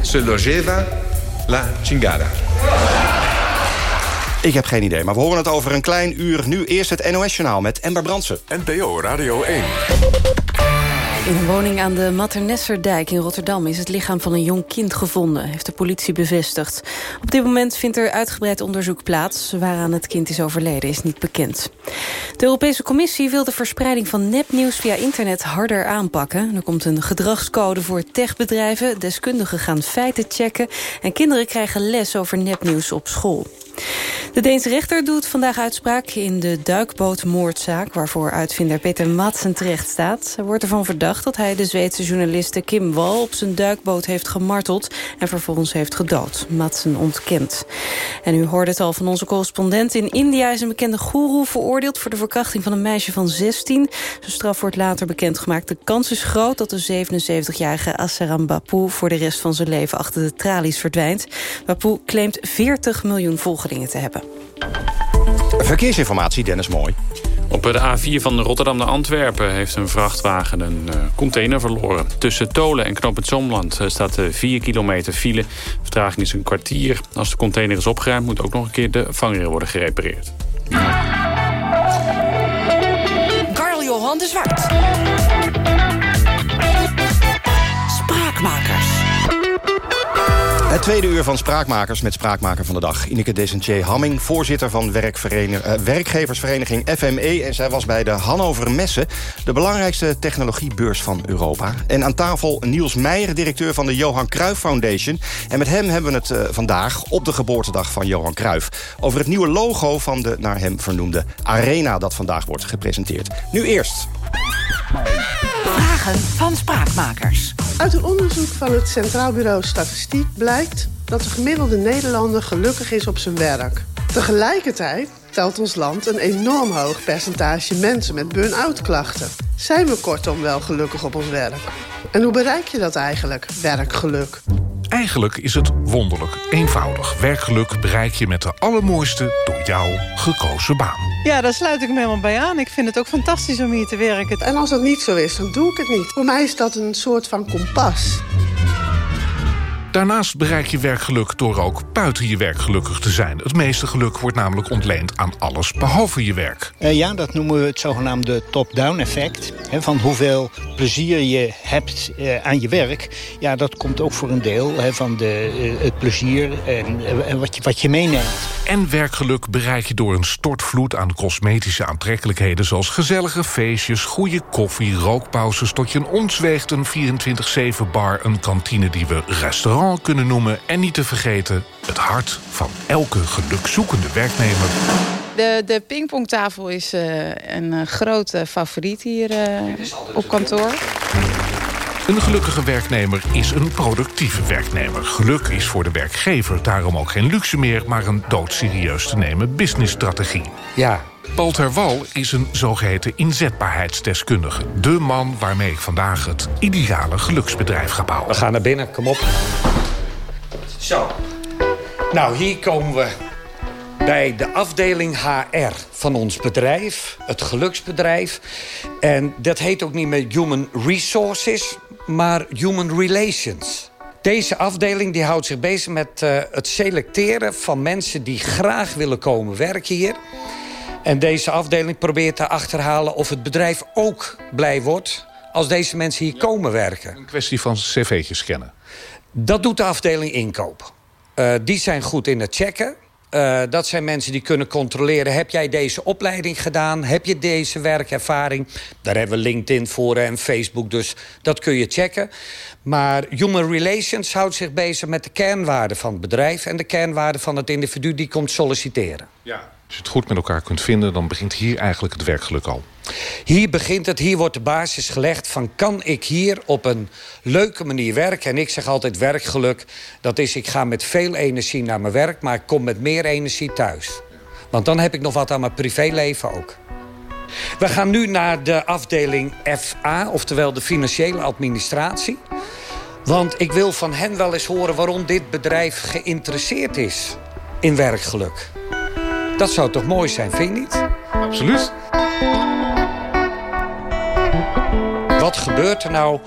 se lo lleva la chingada. Ik heb geen idee, maar we horen het over een klein uur. Nu eerst het NOS-journaal met Ember Brandsen. NPO Radio 1. In een woning aan de Maternesserdijk in Rotterdam... is het lichaam van een jong kind gevonden, heeft de politie bevestigd. Op dit moment vindt er uitgebreid onderzoek plaats. Waaraan het kind is overleden, is niet bekend. De Europese Commissie wil de verspreiding van nepnieuws via internet harder aanpakken. Er komt een gedragscode voor techbedrijven. Deskundigen gaan feiten checken. En kinderen krijgen les over nepnieuws op school. De Deense rechter doet vandaag uitspraak in de duikbootmoordzaak... waarvoor uitvinder Peter Madsen terecht staat. Hij wordt ervan verdacht dat hij de Zweedse journaliste Kim Wall... op zijn duikboot heeft gemarteld en vervolgens heeft gedood. Madsen ontkent. En u hoorde het al van onze correspondent. In India is een bekende goeroe veroordeeld... voor de verkrachting van een meisje van 16. Zijn straf wordt later bekendgemaakt. De kans is groot dat de 77-jarige Asaram Bapu... voor de rest van zijn leven achter de tralies verdwijnt. Bapu claimt 40 miljoen volgelingen te hebben. Verkeersinformatie, Dennis Mooi. Op de A4 van Rotterdam naar Antwerpen heeft een vrachtwagen een uh, container verloren. Tussen Tolen en Knoop het Zoomland uh, staat 4 kilometer file. Vertraging is een kwartier. Als de container is opgeruimd moet ook nog een keer de vangrail worden gerepareerd. Karl Johan de Zwart. Tweede uur van Spraakmakers met Spraakmaker van de Dag. Ineke Desentier Hamming, voorzitter van uh, werkgeversvereniging FME... en zij was bij de Hannover Messe, de belangrijkste technologiebeurs van Europa. En aan tafel Niels Meijer, directeur van de Johan Cruijff Foundation. En met hem hebben we het uh, vandaag op de geboortedag van Johan Cruijff... over het nieuwe logo van de naar hem vernoemde arena... dat vandaag wordt gepresenteerd. Nu eerst... Vragen van Spraakmakers. Uit een onderzoek van het Centraal Bureau Statistiek blijkt dat de gemiddelde Nederlander gelukkig is op zijn werk. Tegelijkertijd telt ons land een enorm hoog percentage mensen met burn-out klachten. Zijn we kortom wel gelukkig op ons werk? En hoe bereik je dat eigenlijk, werkgeluk? Eigenlijk is het wonderlijk eenvoudig. Werkgeluk bereik je met de allermooiste door jou gekozen baan. Ja, daar sluit ik me helemaal bij aan. Ik vind het ook fantastisch om hier te werken. En als dat niet zo is, dan doe ik het niet. Voor mij is dat een soort van kompas. Daarnaast bereik je werkgeluk door ook buiten je werk gelukkig te zijn. Het meeste geluk wordt namelijk ontleend aan alles behalve je werk. Uh, ja, dat noemen we het zogenaamde top-down effect. He, van hoeveel plezier je hebt uh, aan je werk. Ja, dat komt ook voor een deel he, van de, uh, het plezier en wat, je, wat je meeneemt. En werkgeluk bereik je door een stortvloed aan cosmetische aantrekkelijkheden... zoals gezellige feestjes, goede koffie, rookpauzes... tot je een ons weegt een 24-7 bar, een kantine die we restaurant kunnen noemen. En niet te vergeten het hart van elke gelukzoekende werknemer. De, de pingpongtafel is uh, een uh, grote favoriet hier uh, op kantoor. Een gelukkige werknemer is een productieve werknemer. Geluk is voor de werkgever daarom ook geen luxe meer... maar een doodserieus te nemen businessstrategie. Ja, Paul Terwal is een zogeheten inzetbaarheidsdeskundige. De man waarmee ik vandaag het ideale geluksbedrijf ga bouwen. We gaan naar binnen, kom op. Zo. Nou, hier komen we bij de afdeling HR van ons bedrijf. Het geluksbedrijf. En dat heet ook niet meer Human Resources, maar Human Relations. Deze afdeling die houdt zich bezig met uh, het selecteren van mensen... die graag willen komen werken hier... En deze afdeling probeert te achterhalen of het bedrijf ook blij wordt... als deze mensen hier komen werken. Een kwestie van cv'tjes scannen. Dat doet de afdeling inkoop. Uh, die zijn goed in het checken. Uh, dat zijn mensen die kunnen controleren... heb jij deze opleiding gedaan? Heb je deze werkervaring? Daar hebben we LinkedIn voor en Facebook, dus dat kun je checken. Maar Human Relations houdt zich bezig met de kernwaarden van het bedrijf... en de kernwaarden van het individu die komt solliciteren. Ja. Als je het goed met elkaar kunt vinden, dan begint hier eigenlijk het werkgeluk al. Hier begint het, hier wordt de basis gelegd van... kan ik hier op een leuke manier werken? En ik zeg altijd werkgeluk, dat is ik ga met veel energie naar mijn werk... maar ik kom met meer energie thuis. Want dan heb ik nog wat aan mijn privéleven ook. We gaan nu naar de afdeling FA, oftewel de financiële administratie. Want ik wil van hen wel eens horen waarom dit bedrijf geïnteresseerd is in werkgeluk. Dat zou toch mooi zijn, vind je niet? Absoluut. Wat gebeurt er nou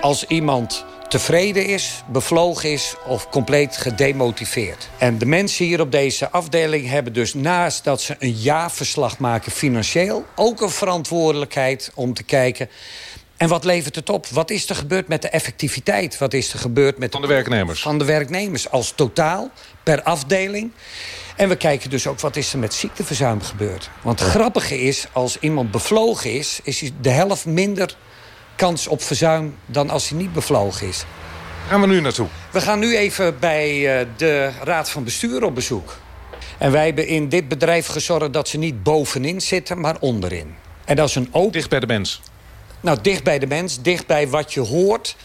als iemand tevreden is, bevlogen is of compleet gedemotiveerd? En de mensen hier op deze afdeling hebben dus naast dat ze een jaarverslag maken financieel... ook een verantwoordelijkheid om te kijken... En wat levert het op? Wat is er gebeurd met de effectiviteit? Wat is er gebeurd met van de werknemers? Van de werknemers als totaal, per afdeling. En we kijken dus ook wat is er met ziekteverzuim gebeurd. Want het grappige is, als iemand bevlogen is... is hij de helft minder kans op verzuim dan als hij niet bevlogen is. Gaan we nu naartoe? We gaan nu even bij uh, de Raad van Bestuur op bezoek. En wij hebben in dit bedrijf gezorgd dat ze niet bovenin zitten, maar onderin. En dat is een open... Dicht bij de mens? Nou, dicht bij de mens, dicht bij wat je hoort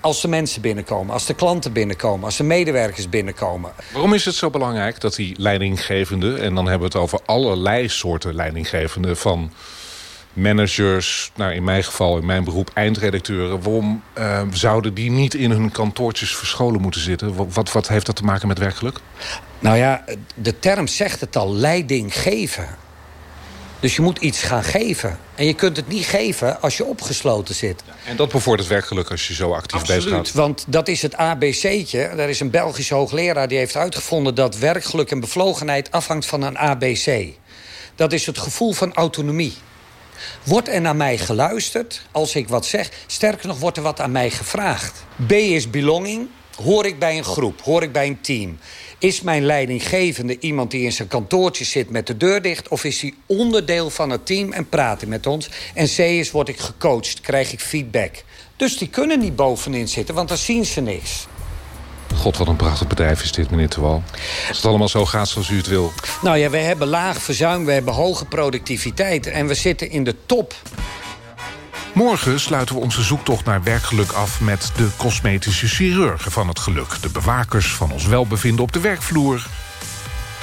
als de mensen binnenkomen, als de klanten binnenkomen... als de medewerkers binnenkomen. Waarom is het zo belangrijk dat die leidinggevende... en dan hebben we het over allerlei soorten leidinggevenden... van managers, nou in mijn geval, in mijn beroep, eindredacteuren... waarom uh, zouden die niet in hun kantoortjes verscholen moeten zitten? Wat, wat heeft dat te maken met werkgeluk? Nou ja, de term zegt het al, leiding geven. Dus je moet iets gaan geven. En je kunt het niet geven als je opgesloten zit. En dat bevordert werkgeluk als je zo actief Absoluut, bezig gaat? want dat is het ABC'tje. Daar is een Belgische hoogleraar die heeft uitgevonden... dat werkgeluk en bevlogenheid afhangt van een ABC. Dat is het gevoel van autonomie. Wordt er naar mij geluisterd als ik wat zeg? Sterker nog, wordt er wat aan mij gevraagd. B is belonging. Hoor ik bij een groep? Hoor ik bij een team? Is mijn leidinggevende iemand die in zijn kantoortje zit met de deur dicht... of is hij onderdeel van het team en praat hij met ons? En C is, word ik gecoacht, krijg ik feedback. Dus die kunnen niet bovenin zitten, want dan zien ze niks. God, wat een prachtig bedrijf is dit, meneer Terwal. Als het allemaal zo gaat zoals u het wil. Nou ja, we hebben laag verzuim, we hebben hoge productiviteit... en we zitten in de top. Morgen sluiten we onze zoektocht naar werkgeluk af... met de cosmetische chirurgen van het geluk. De bewakers van ons welbevinden op de werkvloer.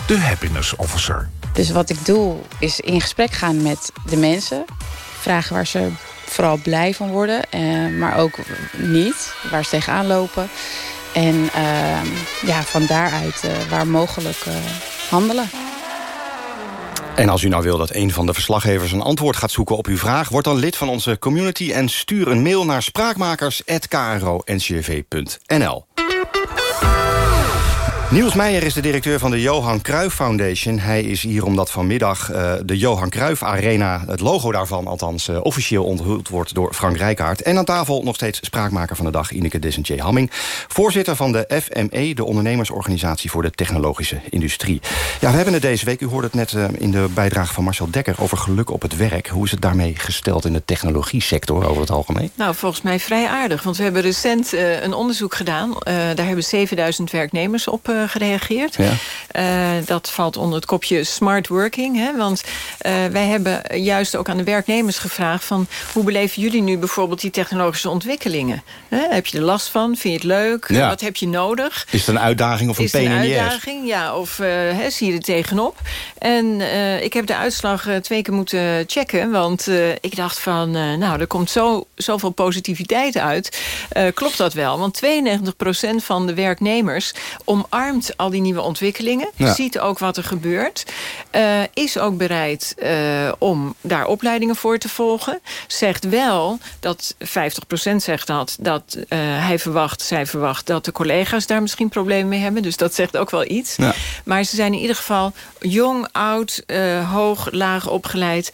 De happiness officer. Dus wat ik doe, is in gesprek gaan met de mensen. Vragen waar ze vooral blij van worden. Eh, maar ook niet, waar ze tegenaan lopen. En uh, ja, van daaruit uh, waar mogelijk uh, handelen. En als u nou wil dat een van de verslaggevers een antwoord gaat zoeken op uw vraag... word dan lid van onze community en stuur een mail naar spraakmakers.kro.ncv.nl. Niels Meijer is de directeur van de Johan Cruijff Foundation. Hij is hier omdat vanmiddag uh, de Johan Cruijff Arena... het logo daarvan althans uh, officieel onthuld wordt door Frank Rijkaard. En aan tafel nog steeds spraakmaker van de dag, Ineke Dessentje Hamming. Voorzitter van de FME, de ondernemersorganisatie voor de technologische industrie. Ja, we hebben het deze week, u hoorde het net uh, in de bijdrage van Marcel Dekker... over geluk op het werk. Hoe is het daarmee gesteld in de technologie-sector over het algemeen? Nou, volgens mij vrij aardig. Want we hebben recent een onderzoek gedaan. daar hebben 7000 werknemers op gereageerd. Ja. Uh, dat valt onder het kopje smart working. Hè? Want uh, wij hebben juist ook aan de werknemers gevraagd... van hoe beleven jullie nu bijvoorbeeld die technologische ontwikkelingen? Hè? Heb je er last van? Vind je het leuk? Ja. Wat heb je nodig? Is het een uitdaging of een in Is het een uitdaging? Ja, of hè, zie je er tegenop? En ik heb de uitslag twee keer moeten checken. Want ik dacht van, nou, er komt zo, zoveel positiviteit uit. klopt dat wel? Want 92% van de werknemers omarmt al die nieuwe ontwikkelingen. Ja. Ziet ook wat er gebeurt. Uh, is ook bereid uh, om daar opleidingen voor te volgen. Zegt wel dat 50% zegt dat, dat uh, hij verwacht, zij verwacht... dat de collega's daar misschien problemen mee hebben. Dus dat zegt ook wel iets. Ja. Maar ze zijn in ieder geval jong, oud, hoog, laag opgeleid.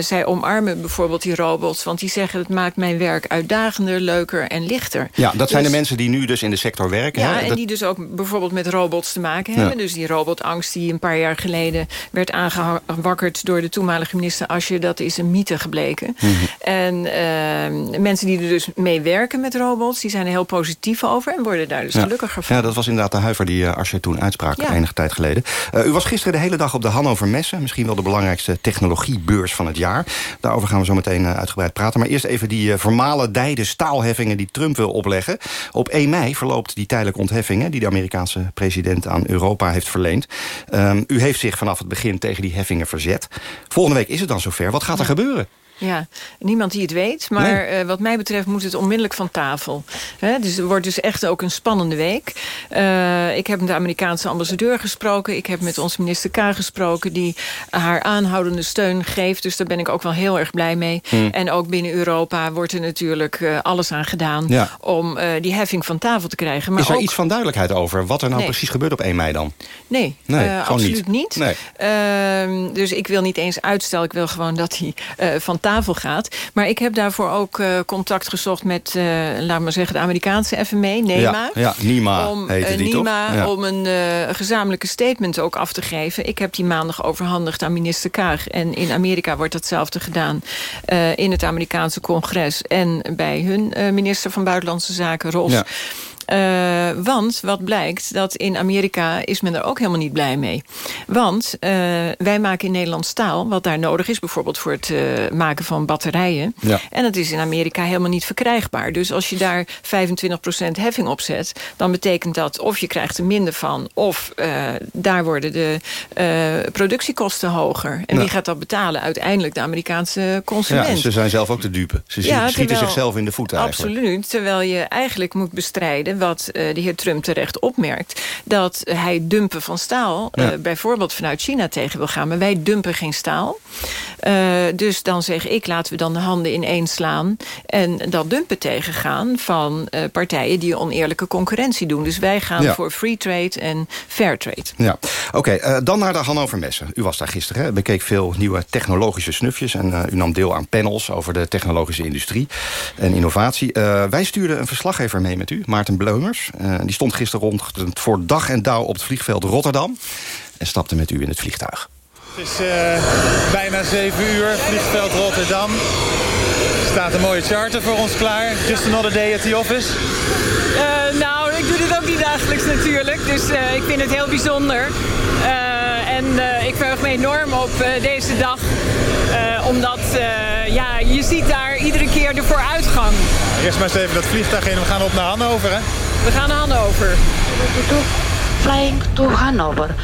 zij omarmen bijvoorbeeld die robots. Want die zeggen het maakt mijn werk uitdagender, leuker en lichter. Ja, dat zijn dus, de mensen die nu dus in de sector werken. Ja, hè? en dat... die dus ook bijvoorbeeld met robots te maken hebben. Ja. Dus die robotangst die een paar jaar geleden werd aangewakkerd... door de toenmalige minister Asje, dat is een mythe gebleken. Mm -hmm. En uh, mensen die er dus mee werken met robots... die zijn er heel positief over en worden daar dus ja. gelukkiger van. Ja, dat was inderdaad de huiver die uh, Asje toen uitsprak ja. enige tijd geleden. Uh, u was gisteren de hele dag op de Hannover Messe. Misschien wel de belangrijkste technologiebeurs van het jaar. Daarover gaan we zo meteen uh, uitgebreid praten. Maar eerst even die uh, vermalendijde staalheffingen die Trump wil opleggen. Op 1 mei verloopt die tijdelijke ontheffingen... die de Amerikaanse president aan Europa heeft verleend. Ehm, u heeft zich vanaf het begin tegen die heffingen verzet. Volgende week is het dan zover. Wat gaat er gebeuren? Ja, niemand die het weet. Maar eh, wat mij betreft moet het onmiddellijk van tafel. Hè, dus het wordt dus echt ook een spannende week. Uh, ik heb met de Amerikaanse ambassadeur gesproken. Ik heb met onze minister K gesproken... die haar aanhoudende steun geeft. Dus daar ben ik ook wel heel erg blij mee. Hmm. En ook binnen Europa wordt er natuurlijk uh, alles aan gedaan... Ja. om die heffing van tafel te krijgen. Maar is er ook... iets van duidelijkheid over wat er nou Nee. precies gebeurt op 1 mei dan? Nee, Nee, eh, absoluut niet. Nee. Ehm, dus ik wil niet eens uitstel. Ik wil gewoon dat hij eh, van tafel gaat. Maar ik heb daarvoor ook eh, contact gezocht met, eh laat maar zeggen, de Amerikaanse FME, NEMA. Ja, ja, NIMA om, heette eh, toch? Ja. om een gezamenlijke statement ook af te geven. Ik heb die maandag overhandigd aan minister Kaag. En in Amerika wordt datzelfde gedaan in het Amerikaanse congres... en bij hun minister van Buitenlandse Zaken, Ross. Ja. Eh, want wat blijkt, dat in Amerika is men er ook helemaal niet blij mee. Want eh, wij maken in Nederland staal, wat daar nodig is... bijvoorbeeld voor het eh, maken van batterijen. Ja. En dat is in Amerika helemaal niet verkrijgbaar. Dus als je daar 25% heffing op zet... dan betekent dat of je krijgt er minder van... of daar worden de productiekosten hoger. En Ja. wie gaat dat betalen? Uiteindelijk de Amerikaanse consument. Ja, ze zijn zelf ook de dupe. Ze Ja, schieten terwijl- zichzelf in de voeten eigenlijk. Absoluut, terwijl je eigenlijk moet bestrijden... wat eh, de heer Trump terecht opmerkt... dat hij dumpen van staal eh, Ja. bijvoorbeeld vanuit China tegen wil gaan. Maar wij dumpen geen staal. Eh, dus dan zeg ik, laten we dan de handen ineen slaan... en dat dumpen tegengaan van partijen die oneerlijke concurrentie doen. Dus wij gaan Ja. voor free trade en fair trade. Ja, oké. dan naar de Hannover Messen. U was daar gisteren, hè? bekeek veel nieuwe technologische snufjes... en u nam deel aan panels over de technologische industrie en innovatie. Wij stuurden een verslaggever mee met u, Maarten Bleumers. Eh, die stond gisteren rond voor dag en dauw op het vliegveld Rotterdam... en stapte met u in het vliegtuig. Het is eh, bijna 7 uur, vliegveld Rotterdam. Er staat een mooie charter voor ons klaar. Just another day at the office. Eh, nou, ik doe dit ook niet dagelijks natuurlijk. Dus eh, ik vind het heel bijzonder. En eh, ik verheug me enorm op eh, deze dag. Eh, omdat eh, ja, je ziet daar iedere keer de vooruitgang. Eerst maar eens even dat vliegtuig in. We gaan op naar Hannover, hè? We gaan naar Hannover. Flying to Hanover.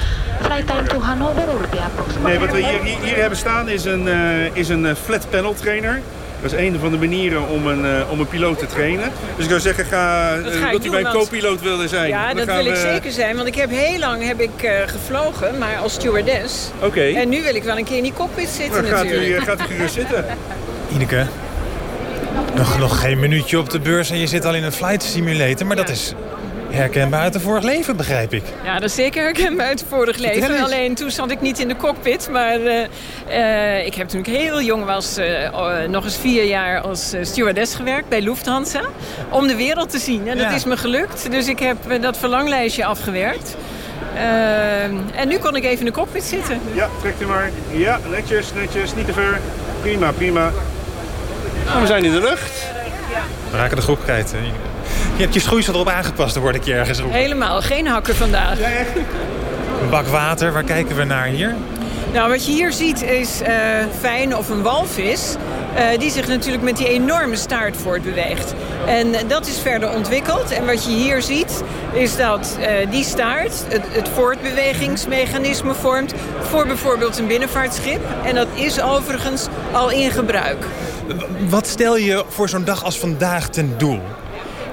Flight time to Hanover will be approximately... Nee, wat we hier, hier, hebben staan is een, eh, is een flat panel trainer. Dat is een van de manieren om een, eh, om een piloot te trainen. Dus ik zou zeggen, ga, Dat eh, ga dat u bij een co-piloot wilde zijn. Ja, Dan dat gaan wil ik zeker zijn. Want ik heb heel lang heb ik, eh, gevlogen, maar als stewardess. Oké. En nu wil ik wel een keer in die cockpit zitten Dan gaat u, natuurlijk. gaat u gerust zitten. Ineke, nog, nog geen minuutje op de beurs en je zit al in een flight simulator. Maar dat is herkenbaar uit het vorig leven, begrijp ik. Ja, dat is zeker herkenbaar uit het vorig leven. Alleen toen zat ik niet in de cockpit. Maar eh, eh, ik heb toen ik heel jong was eh, nog eens vier jaar als stewardess gewerkt bij Lufthansa. Om de wereld te zien. En dat Ja. is me gelukt. Dus ik heb dat verlanglijstje afgewerkt. En nu kon ik even in de cockpit zitten. Ja, trekt u maar. Ja, netjes, netjes, niet te ver. Prima, prima. Nou, we zijn in de lucht. We raken de groep kwijt. hè, hebt je schoeisel erop aangepast, dan word ik je ergens roepen. Helemaal, geen hakken vandaag. Een bak water, waar kijken we naar hier? Nou, wat je hier ziet is eh fijn of een walvis... eh, die zich natuurlijk met die enorme staart voortbeweegt. En dat is verder ontwikkeld. En wat je hier ziet is dat eh, die staart het, het voortbewegingsmechanisme vormt... voor bijvoorbeeld een binnenvaartschip. En dat is overigens al in gebruik. Wat stel je voor zo'n dag als vandaag ten doel?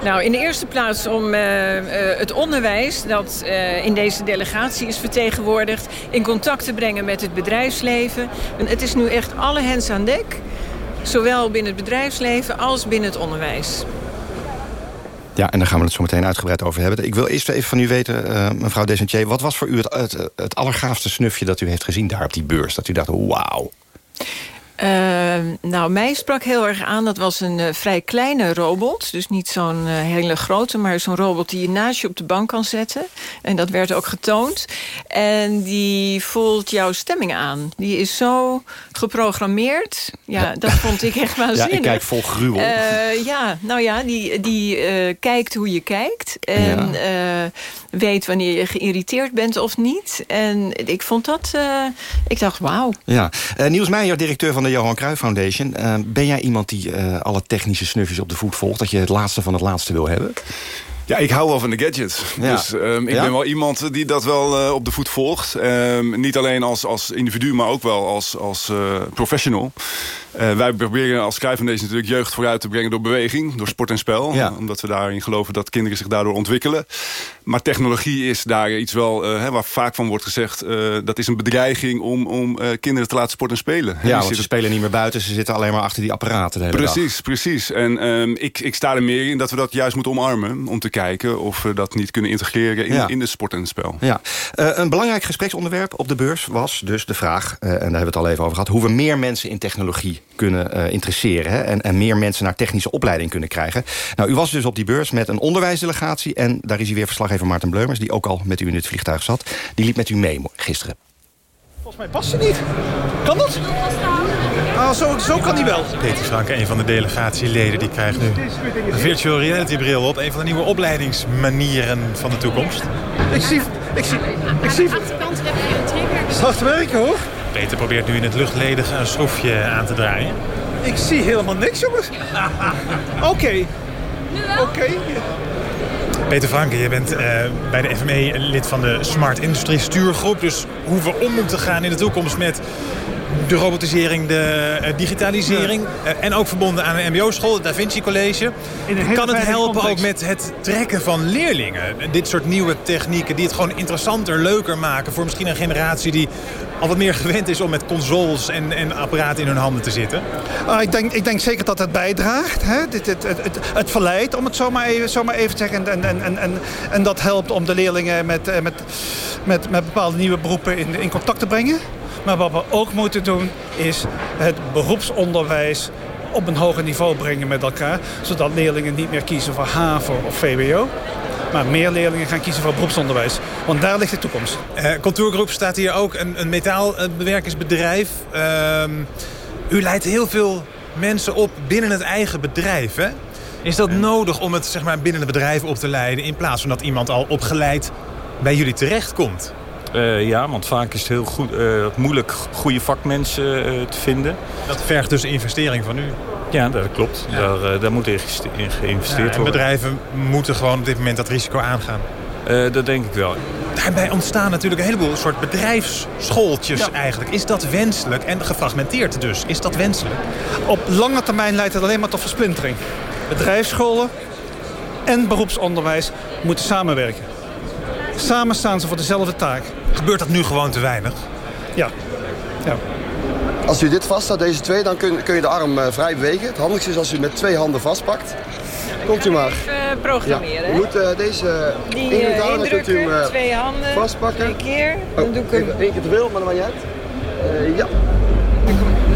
Nou, in de eerste plaats om eh, eh, het onderwijs dat eh, in deze delegatie is vertegenwoordigd... in contact te brengen met het bedrijfsleven. En het is nu echt alle hens aan dek. Zowel binnen het bedrijfsleven als binnen het onderwijs. Ja, en daar gaan we het zo meteen uitgebreid over hebben. Ik wil eerst even van u weten, mevrouw Desentier... wat was voor u het, het, het allergaafste snufje dat u heeft gezien daar op die beurs? Dat u dacht, wauw. Eh, nou, mij sprak heel erg aan, dat was een eh, vrij kleine robot. Dus niet zo'n eh, hele grote, maar zo'n robot die je naast je op de bank kan zetten. En dat werd ook getoond. En die voelt jouw stemming aan. Die is zo geprogrammeerd. Ja, dat vond ik echt waanzinnig. Ja, ik kijk vol gruwel. Eh, ja, nou ja, die, die kijkt hoe je kijkt. En weet wanneer je geïrriteerd bent of niet. En ik vond dat... ik dacht, wauw. Ja. Niels Meijer, directeur van de Johan Cruijff Foundation. Eh, ben jij iemand die eh, alle technische snufjes op de voet volgt? Dat je het laatste van het laatste wil hebben? Ja, ik hou wel van de gadgets. Ja. Dus ehm, ik Ja? ben wel iemand die dat wel eh, op de voet volgt. Ehm, niet alleen als, als individu, maar ook wel als, als eh, professional. Wij proberen als Sky Foundation natuurlijk jeugd vooruit te brengen door beweging, door sport en spel. Ja. Omdat we daarin geloven dat kinderen zich daardoor ontwikkelen. Maar technologie is daar iets wel, eh, hè, waar vaak van wordt gezegd... eh, dat is een bedreiging om, om eh, kinderen te laten sporten en spelen. Ja, want ze spelen niet meer buiten. Ze zitten alleen maar achter die apparaten de hele dag. Precies, precies. En ehm, ik, ik sta er meer in dat we dat juist moeten omarmen. Om te kijken of we dat niet kunnen integreren in, Ja. in de sport en het spel. Ja. Een belangrijk gespreksonderwerp op de beurs was dus de vraag... en daar hebben we het al even over gehad... hoe we meer mensen in technologie kunnen interesseren... Hè, en, en meer mensen naar technische opleiding kunnen krijgen. Nou, u was dus op die beurs met een onderwijsdelegatie... en daar is hij weer verslaggever Maarten Bleumers... die ook al met u in het vliegtuig zat. Die liep met u mee gisteren. Volgens mij past ze niet. Kan dat? Ah, zo, zo kan die wel. Peter Franke, een van de delegatieleden, die krijgt nu een virtual reality bril op. Een van de nieuwe opleidingsmanieren van de toekomst. Ik zie... Ik zie... Ik zie... Hard werken hoor. Peter probeert nu in het luchtledige een schroefje aan te draaien. Ik zie helemaal niks jongens. Oké. Oké. Peter Franke, je bent eh, bij de FME lid van de Smart Industrie Stuurgroep. Dus hoe we om moeten gaan in de toekomst met de robotisering, de eh, digitalisering. eh, en ook verbonden aan een mbo-school, het Da Vinci College. Kan het helpen ook met het trekken van leerlingen? Dit soort nieuwe technieken die het gewoon interessanter, leuker maken... voor misschien een generatie die al wat meer gewend is om met consoles en, en apparaten in hun handen te zitten. Ah, ik, denk, ik denk zeker dat het bijdraagt. Hè? Dit, het, het, het, het verleidt, om het zo maar even, zo maar even te zeggen. En, en, en, en, en dat helpt om de leerlingen met, eh, met, met, met bepaalde nieuwe beroepen in, in contact te brengen. Maar wat we ook moeten doen, is het beroepsonderwijs op een hoger niveau brengen met elkaar. Zodat leerlingen niet meer kiezen voor HAVO of VWO. Maar meer leerlingen gaan kiezen voor beroepsonderwijs. Want daar ligt de toekomst. Eh Contourgroep staat hier ook, een, een metaalbewerkingsbedrijf. Ehm, u leidt heel veel mensen op binnen het eigen bedrijf, hè? Is dat nodig om het zeg maar, binnen het bedrijf op te leiden... in plaats van dat iemand al opgeleid bij jullie terechtkomt? Eh, ja, want vaak is het heel goed, eh, moeilijk goede vakmensen eh, te vinden. Dat vergt dus investering van u. Ja, dat klopt. Daar, daar moet in Ja, geïnvesteerd en worden. bedrijven moeten gewoon op dit moment dat risico aangaan. Dat denk ik wel. Daarbij ontstaan natuurlijk een heleboel soort bedrijfsschooltjes eigenlijk. Is dat wenselijk? En gefragmenteerd dus. Is dat wenselijk? Op lange termijn leidt het alleen maar tot versplintering. Bedrijfsscholen en beroepsonderwijs moeten samenwerken. Samen staan ze voor dezelfde taak. Gebeurt dat nu gewoon te weinig? Ja. ja. Als u dit vasthoudt, deze twee, dan kun, kun je de arm eh, vrij bewegen. Het handigste is als u met twee handen vastpakt. Komt u maar. Even programmeren. Ja. U moet eh, deze Die in uw eh, handen, kunt u hem indrukken, eh, twee handen, vastpakken. twee keer. Dan Oh, doe ik hem één keer te veel, maar dat maakt niet uit. Eh, ja.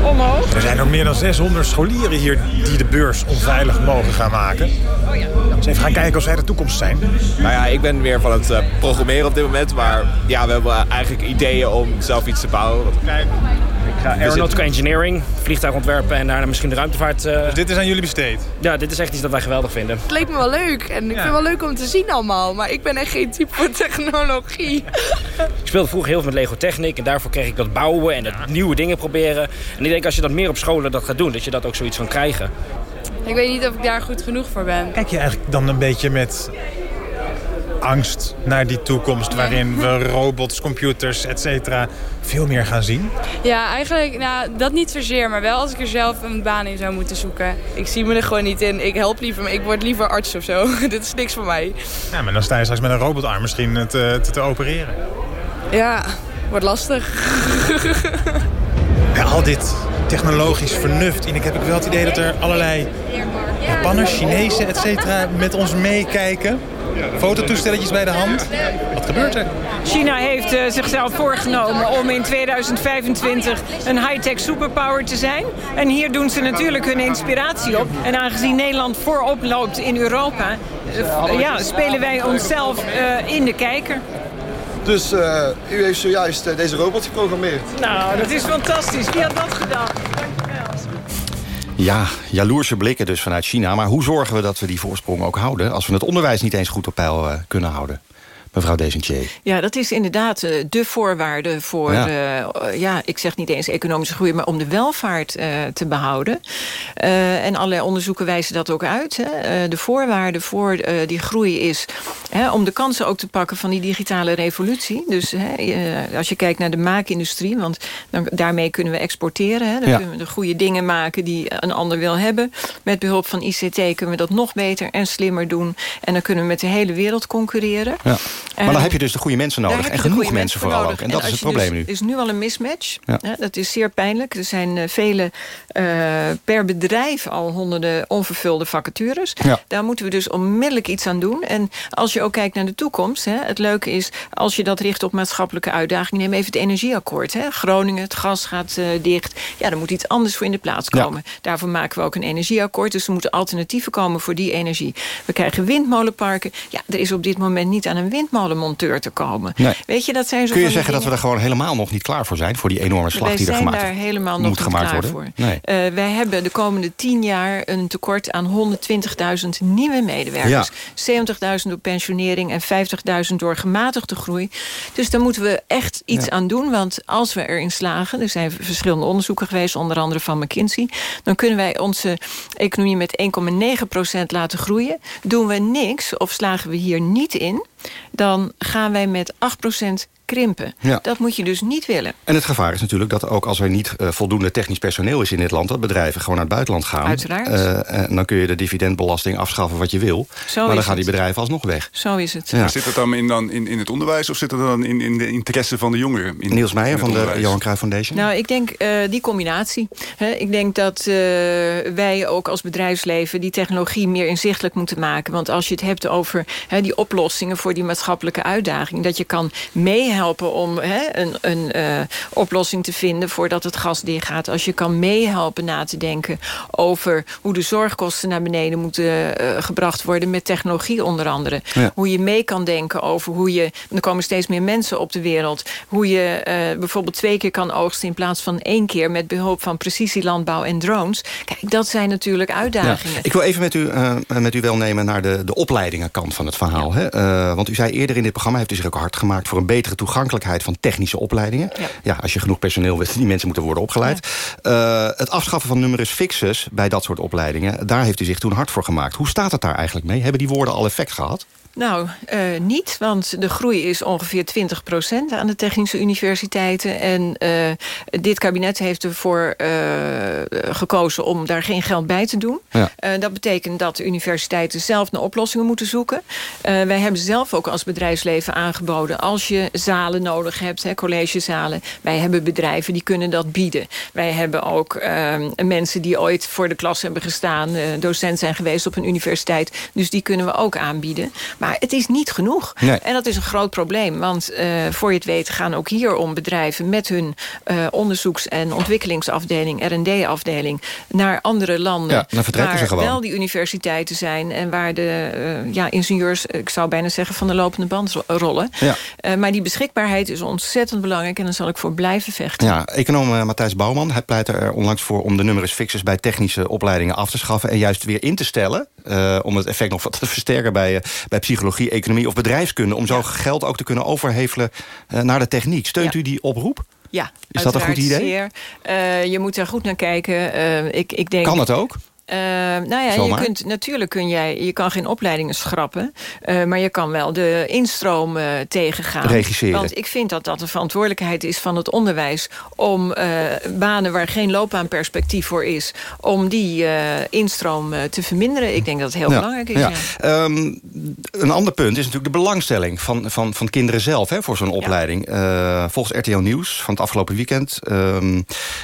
omhoog. Er zijn ook meer dan 600 scholieren hier die de beurs onveilig mogen gaan maken. Dus even gaan kijken of zij de toekomst zijn. Nou ja, ik ben weer van het eh, programmeren op dit moment. Maar ja, we hebben eigenlijk ideeën om zelf iets te bouwen. Ik ga aeronautical engineering, vliegtuig ontwerpen en daarna misschien de ruimtevaart. Dus dit is aan jullie besteed? Ja, dit is echt iets dat wij geweldig vinden. Het leek me wel leuk en ik vind het wel leuk om te zien allemaal. Maar ik ben echt geen type voor technologie. Ik speelde vroeger heel veel met Lego Technic en daarvoor kreeg ik dat bouwen en dat nieuwe dingen proberen. En ik denk als je dat meer op scholen dat gaat doen, dat je dat ook zoiets van krijgen. Ik weet niet of ik daar goed genoeg voor ben. Kijk je eigenlijk dan een beetje met angst naar die toekomst... waarin we robots, computers, et cetera, veel meer gaan zien? Ja, eigenlijk nou, dat niet zozeer, maar wel als ik er zelf een baan in zou moeten zoeken. Ik zie me er gewoon niet in. Ik help liever, maar ik word liever arts of zo. Dit is niks voor mij. Ja, maar dan sta je straks met een robotarm misschien eh, te, te, te opereren. Ja, wordt lastig. Ja, al dit technologisch vernuft. En ik heb ook wel het idee dat er allerlei Japanners, Chinezen, et cetera, met ons meekijken. Fototoestelletjes bij de hand. Wat gebeurt er? China heeft eh, zichzelf voorgenomen om in 2025 een high-tech superpower te zijn. En hier doen ze natuurlijk hun inspiratie op. En aangezien Nederland voorop loopt in Europa, eh, ja, spelen wij onszelf eh, in de kijker. Dus eh, u heeft zojuist eh, deze robot geprogrammeerd. Nou, dat is fantastisch. Wie had dat gedaan? Ja, jaloerse blikken dus vanuit China. Maar hoe zorgen we dat we die voorsprong ook houden... als we het onderwijs niet eens goed op peil eh, kunnen houden? Mevrouw Desentier? Ja, dat is inderdaad uh, de voorwaarde voor, Ja. ja. ja, ik zeg niet eens economische groei... maar om de welvaart uh, te behouden. Uh, en allerlei onderzoeken wijzen dat ook uit. Hè. de voorwaarde voor die groei is hè, om de kansen ook te pakken... van die digitale revolutie. Dus hè, als je kijkt naar de maakindustrie... want dan, daarmee kunnen we exporteren. Hè. Dan Ja. kunnen we de goede dingen maken die een ander wil hebben. Met behulp van ICT kunnen we dat nog beter en slimmer doen. En dan kunnen we met de hele wereld concurreren. Ja. Maar dan En- heb je dus de goede mensen nodig. En genoeg mensen voor vooral nodig. ook. En dat is het probleem dus, nu. is nu al een mismatch. Ja. Dat is zeer pijnlijk. Er zijn eh, vele eh, per bedrijf al honderden onvervulde vacatures. Ja. Daar moeten we dus onmiddellijk iets aan doen. En als je ook kijkt naar de toekomst. Hè, het leuke is, als je dat richt op maatschappelijke uitdagingen... neem even het energieakkoord. Hè. Groningen, het gas gaat eh, dicht. Ja, er moet iets anders voor in de plaats komen. Daarvoor maken we ook een energieakkoord. Dus er moeten alternatieven komen voor die energie. We krijgen windmolenparken. Ja, er is op dit moment niet aan een windmolenmonteur te komen. Nee. Weet je, dat zijn zo Kun je zeggen dat we er gewoon helemaal nog niet klaar voor zijn? Voor die enorme slag wij die er zijn gemaakt daar helemaal nog niet klaar worden? voor. Nee. Eh, wij hebben de komende tien jaar een tekort aan 120.000 nieuwe medewerkers. 70.000 door pensionering en 50.000 door gematigde groei. Dus daar moeten we echt iets Ja. aan doen. Want als we erin slagen, er zijn verschillende onderzoeken geweest... onder andere van McKinsey... dan kunnen wij onze economie met 1,9% laten groeien. Doen we niks of slagen we hier niet in... dan gaan wij met 8 krimpen. Ja. Dat moet je dus niet willen. En het gevaar is natuurlijk dat ook als er niet eh, voldoende technisch personeel is in dit land... dat bedrijven gewoon naar het buitenland gaan. Uiteraard. Eh, en dan kun je de dividendbelasting afschaffen wat je wil. Zo maar dan gaan die bedrijven alsnog weg. Zo is het. Ja. Zit het dan in, dan in, in het onderwijs of zit het dan in, in de interesse van de jongeren? In, Niels Meijer van de? Johan Cruijff Foundation. Nou, ik denk eh, die combinatie. Hè, ik denk dat eh, wij ook als bedrijfsleven die technologie meer inzichtelijk moeten maken. Want als je het hebt over hè, die oplossingen voor die maatschappelijke uitdaging... dat je kan meehelpen om hè, een, een eh, oplossing te vinden voordat het gas dichtgaat. Als je kan meehelpen na te denken over hoe de zorgkosten naar beneden moeten eh, gebracht worden... met technologie onder andere. Ja. Hoe je mee kan denken over hoe je... Er komen steeds meer mensen op de wereld. Hoe je eh, bijvoorbeeld twee keer kan oogsten in plaats van één keer... met behulp van precisielandbouw en drones. Kijk, dat zijn natuurlijk Ja. uitdagingen. Ik wil even met u, met u welnemen naar de, de opleidingenkant van het verhaal. Hè? Want u zei eerder in dit programma, heeft u zich ook hard gemaakt... voor een betere toegankelijkheid van technische opleidingen. Ja. als je genoeg personeel hebt, die mensen moeten worden opgeleid. Eh, het afschaffen van numerus fixus bij dat soort opleidingen... daar heeft u zich toen hard voor gemaakt. Hoe staat het daar eigenlijk mee? Hebben die woorden al effect gehad? Nou, eh, niet, want de groei is ongeveer 20% aan de technische universiteiten. En eh, dit kabinet heeft ervoor eh, gekozen om daar geen geld bij te doen. Ja. Dat betekent dat de universiteiten zelf naar oplossingen moeten zoeken. Wij hebben zelf ook als bedrijfsleven aangeboden... als je zalen nodig hebt, hè, collegezalen... wij hebben bedrijven die kunnen dat bieden. Wij hebben ook mensen die ooit voor de klas hebben gestaan... docent zijn geweest op een universiteit. Dus die kunnen we ook aanbieden. Maar het is niet genoeg. Nee. En dat is een groot probleem. Want eh, voor je het weet gaan ook hier om bedrijven... met hun eh, onderzoeks- en ontwikkelingsafdeling, R&D-afdeling... naar andere landen. Ja, dan vertrekken waar ze gewoon. wel die universiteiten zijn... en waar de eh, ja, ingenieurs, ik zou bijna zeggen... van de lopende band ro- rollen. Ja. Maar die beschikbaarheid is ontzettend belangrijk... en daar zal ik voor blijven vechten. Ja, econoom Matthijs Bouwman hij pleit er onlangs voor... om de numerus fixus bij technische opleidingen af te schaffen... en juist weer in te stellen... eh, om het effect nog wat te versterken bij, eh, bij psychologie, economie of bedrijfskunde... om zo geld ook te kunnen overhevelen eh, naar de techniek. Steunt u die oproep? Ja, Is dat een goed idee? Zeer. Je moet daar goed naar kijken. Ik, ik denk, Kan het ook? Eh, nou ja, je kunt, natuurlijk kun jij, je kan geen opleidingen schrappen, eh, maar je kan wel de instroom eh, tegengaan. Regisseren. Want ik vind dat dat de verantwoordelijkheid is van het onderwijs om eh, banen waar geen loopbaanperspectief voor is, om die eh, instroom te verminderen. Ik denk dat het heel Ja, belangrijk is. ja. ja. Ehm, een ander punt is natuurlijk de belangstelling van, van, van kinderen zelf hè, voor zo'n opleiding. Volgens RTL Nieuws van het afgelopen weekend ehm,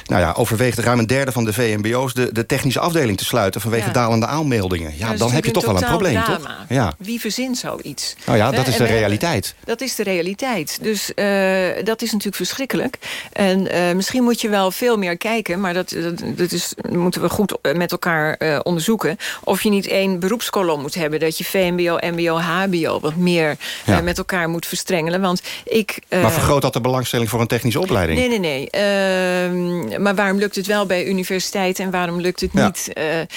nou ja, overweegt ruim een derde van de VMBO's de, de technische afdeling te sluiten vanwege Ja. dalende aanmeldingen. Ja, dan heb je toch wel een probleem, toch? Ja. Wie verzint zoiets? Nou ja, dat is de realiteit. Dat is de realiteit. Dus eh, dat is natuurlijk verschrikkelijk. En eh, misschien moet je wel veel meer kijken... maar dat, dat, dat is, moeten we goed met elkaar eh, onderzoeken... of je niet één beroepskolom moet hebben... dat je VMBO, MBO, HBO wat meer Ja. met elkaar moet verstrengelen. Want ik... maar vergroot dat de belangstelling voor een technische opleiding? Nee, nee, nee. Ehm, maar waarom lukt het wel bij universiteiten... en waarom lukt het Ja. niet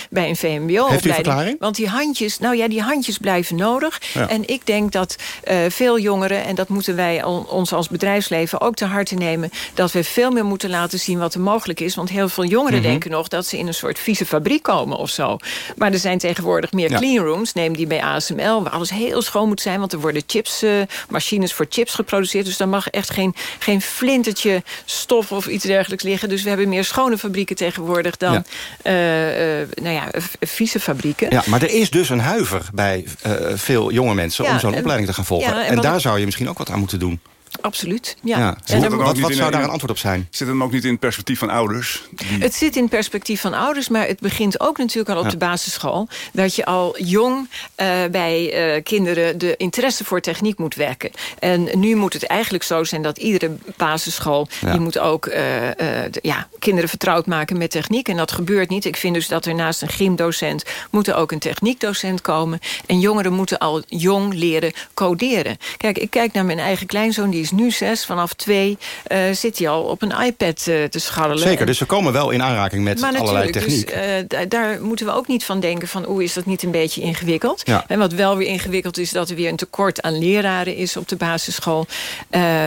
bij een VMBO-opleiding. Want die handjes, nou ja, die handjes blijven nodig. Ja. En ik denk dat eh, veel jongeren, en dat moeten wij al- ons als bedrijfsleven ook te harte nemen, dat we veel meer moeten laten zien wat er mogelijk is. Want heel veel jongeren Mhm. denken nog dat ze in een soort vieze fabriek komen of zo. Maar er zijn tegenwoordig meer Ja. cleanrooms. Neem die bij ASML, waar alles heel schoon moet zijn. Want er worden chips, eh, machines voor chips geproduceerd. Dus daar mag echt geen, geen flintertje stof of iets dergelijks liggen. Dus we hebben meer schone fabrieken tegenwoordig dan Ja. eh, eh, nou ja, vieze fabrieken. Ja, maar er is dus een huiver bij eh, veel jonge mensen... Ja, om zo'n opleiding te gaan volgen. en daar zou je misschien ook wat aan moeten doen. Absoluut, ja. Ja. En Wat- er- wat zou daar een antwoord op zijn? Zit het hem ook niet in het perspectief van ouders? Die... Het zit in het perspectief van ouders, maar het begint ook natuurlijk al op Ja. de basisschool. Dat je al jong eh, bij eh, kinderen de interesse voor techniek moet wekken. En nu moet het eigenlijk zo zijn dat iedere basisschool... Ja. die moet ook eh, eh, de- ja, kinderen vertrouwd maken met techniek. En dat gebeurt niet. Ik vind dus dat er naast een gymdocent... moet er ook een techniekdocent komen. En jongeren moeten al jong leren coderen. Kijk, ik kijk naar mijn eigen kleinzoon, die is nu zes. Vanaf twee eh, zit hij al op een iPad eh, te scharrelen. Zeker, En- dus we komen wel in aanraking met maar allerlei natuurlijk, techniek. Dus, eh, da- daar moeten we ook niet van denken van... oeh, is dat niet een beetje ingewikkeld? Ja. En wat wel weer ingewikkeld is... dat er weer een tekort aan leraren is op de basisschool.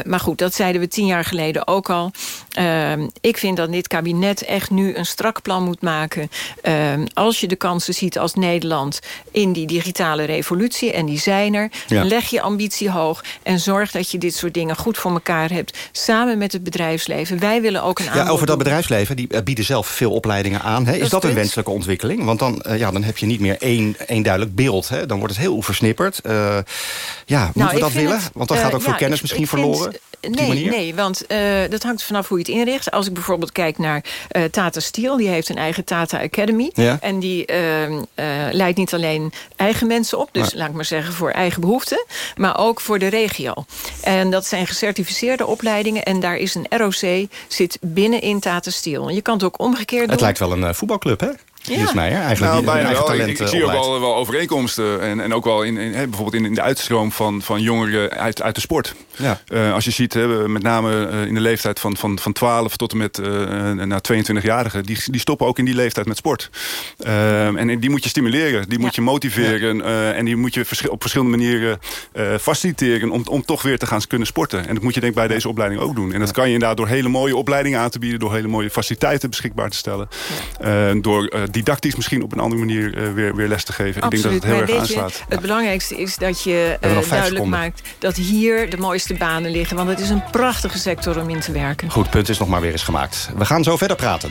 Maar goed, dat zeiden we tien jaar geleden ook al. Ehm, ik vind dat dit kabinet echt nu een strak plan moet maken. Ehm, als je de kansen ziet als Nederland in die digitale revolutie... en die zijn er, Ja. leg je ambitie hoog... en zorg dat je dit soort dingen goed voor elkaar hebt... samen met het bedrijfsleven. Wij willen ook een Ja, aanbod over dat bedrijfsleven, die eh, bieden zelf veel opleidingen aan. Hè? Is Dat dat een wenselijke ontwikkeling? Want dan, eh, ja, dan heb je niet meer één, één duidelijk beeld. Hè? Dan wordt het heel versnipperd. Eh, ja, moeten Nou, we ik dat willen? het, Want dan gaat ook veel ja, kennis ik- misschien ik vind- verloren. Nee, nee, want dat hangt vanaf hoe je het inricht. Als ik bijvoorbeeld kijk naar eh, Tata Steel... die heeft een eigen Tata Academy. Ja. En die eh, eh, leidt niet alleen eigen mensen op... dus Maar- laat ik maar zeggen voor eigen behoeften... maar ook voor de regio. En dat zijn gecertificeerde opleidingen... en daar is een ROC, zit binnenin Tata Steel. Je kan het ook omgekeerd Het doen. lijkt wel een eh, voetbalclub, hè? Ja. Niels Meijer, eigenlijk Nou, bijna eigen wel. Ik, ik eh, zie ook wel, wel overeenkomsten. En, en ook wel in, in, hè, bijvoorbeeld in, in de uitstroom van, van jongeren uit, uit de sport. Ja. Eh, als je ziet, hè, met name eh, in de leeftijd van, van, van 12 tot en met eh naar 22-jarigen... Die, die stoppen ook in die leeftijd met sport. Eh, en die moet je stimuleren, die moet je motiveren... eh, en die moet je op verschillende manieren eh, faciliteren... Om, om toch weer te gaan kunnen sporten. En dat moet je denk ik bij deze opleiding ook doen. En dat kan je inderdaad door hele mooie opleidingen aan te bieden... door hele mooie faciliteiten beschikbaar te stellen. Eh, door eh, didactisch misschien op een andere manier eh, weer, weer les te geven. Ik denk dat het heel maar erg je, aanslaat. Het belangrijkste is dat je eh, duidelijk seconden. maakt... dat hier de mooiste banen liggen. Want het is een prachtige sector om in te werken. Goed, punt is nog maar weer eens gemaakt. We gaan zo verder praten.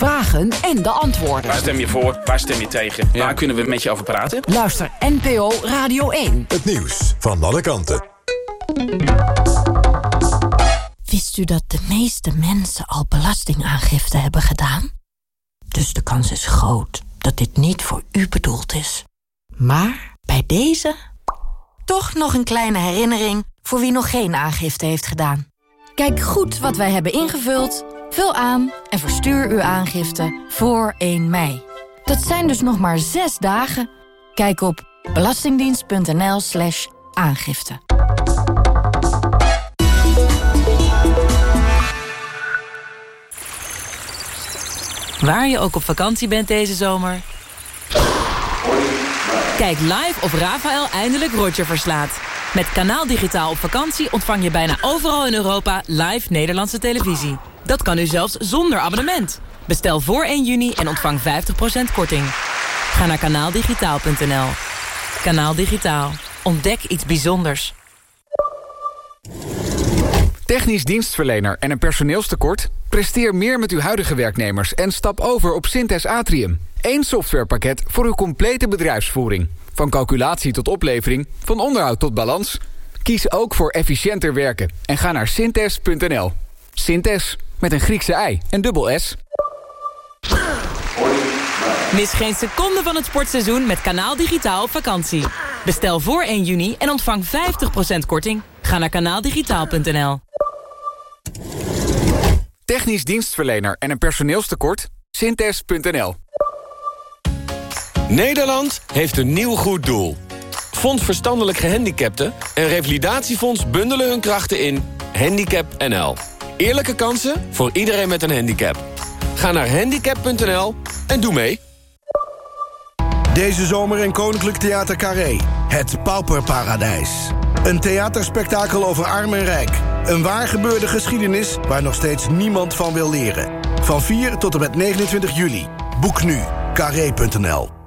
vragen en de antwoorden. Waar stem je voor? Waar stem je tegen? Waar kunnen we met je over praten? Luister NPO Radio 1. Het nieuws van alle kanten. Wist u dat de meeste mensen al belastingaangifte hebben gedaan? Dus de kans is groot dat dit niet voor u bedoeld is. Maar bij deze toch nog een kleine herinnering voor wie nog geen aangifte heeft gedaan. Kijk goed wat wij hebben ingevuld, vul aan en verstuur uw aangifte voor 1 mei. Dat zijn dus nog maar zes dagen. Kijk op belastingdienst.nl slash aangifte. Waar je ook op vakantie bent deze zomer. Kijk live of Rafael eindelijk Roger verslaat. Met Kanaal Digitaal op vakantie ontvang je bijna overal in Europa live Nederlandse televisie. Dat kan nu zelfs zonder abonnement. Bestel voor 1 juni en ontvang 50% korting. Ga naar kanaaldigitaal.nl. Kanaal Digitaal. Ontdek iets bijzonders. Technisch dienstverlener en een personeelstekort? Presteer meer met uw huidige werknemers en stap over op Synthes Atrium. Eén softwarepakket voor uw complete bedrijfsvoering. Van calculatie tot oplevering, van onderhoud tot balans. Kies ook voor efficiënter werken en ga naar synthes.nl. Synthes. Met een Griekse ei en dubbel S. Mis geen seconde van het sportseizoen met Kanaal Digitaal op vakantie. Bestel voor 1 juni en ontvang 50% korting. Ga naar kanaaldigitaal.nl. Technisch dienstverlener en een personeelstekort? Synthes.nl Nederland heeft een nieuw goed doel. Fonds Verstandelijk Gehandicapten en Revalidatiefonds bundelen hun krachten in Handicap NL. Eerlijke kansen voor iedereen met een handicap. Ga naar handicap.nl en doe mee. Deze zomer in Koninklijk Theater Carré. Het Pauperparadijs. Een theaterspektakel over arm en rijk. Een waar gebeurde geschiedenis waar nog steeds niemand van wil leren. Van 4 tot en met 29 juli. Boek nu. Carré.nl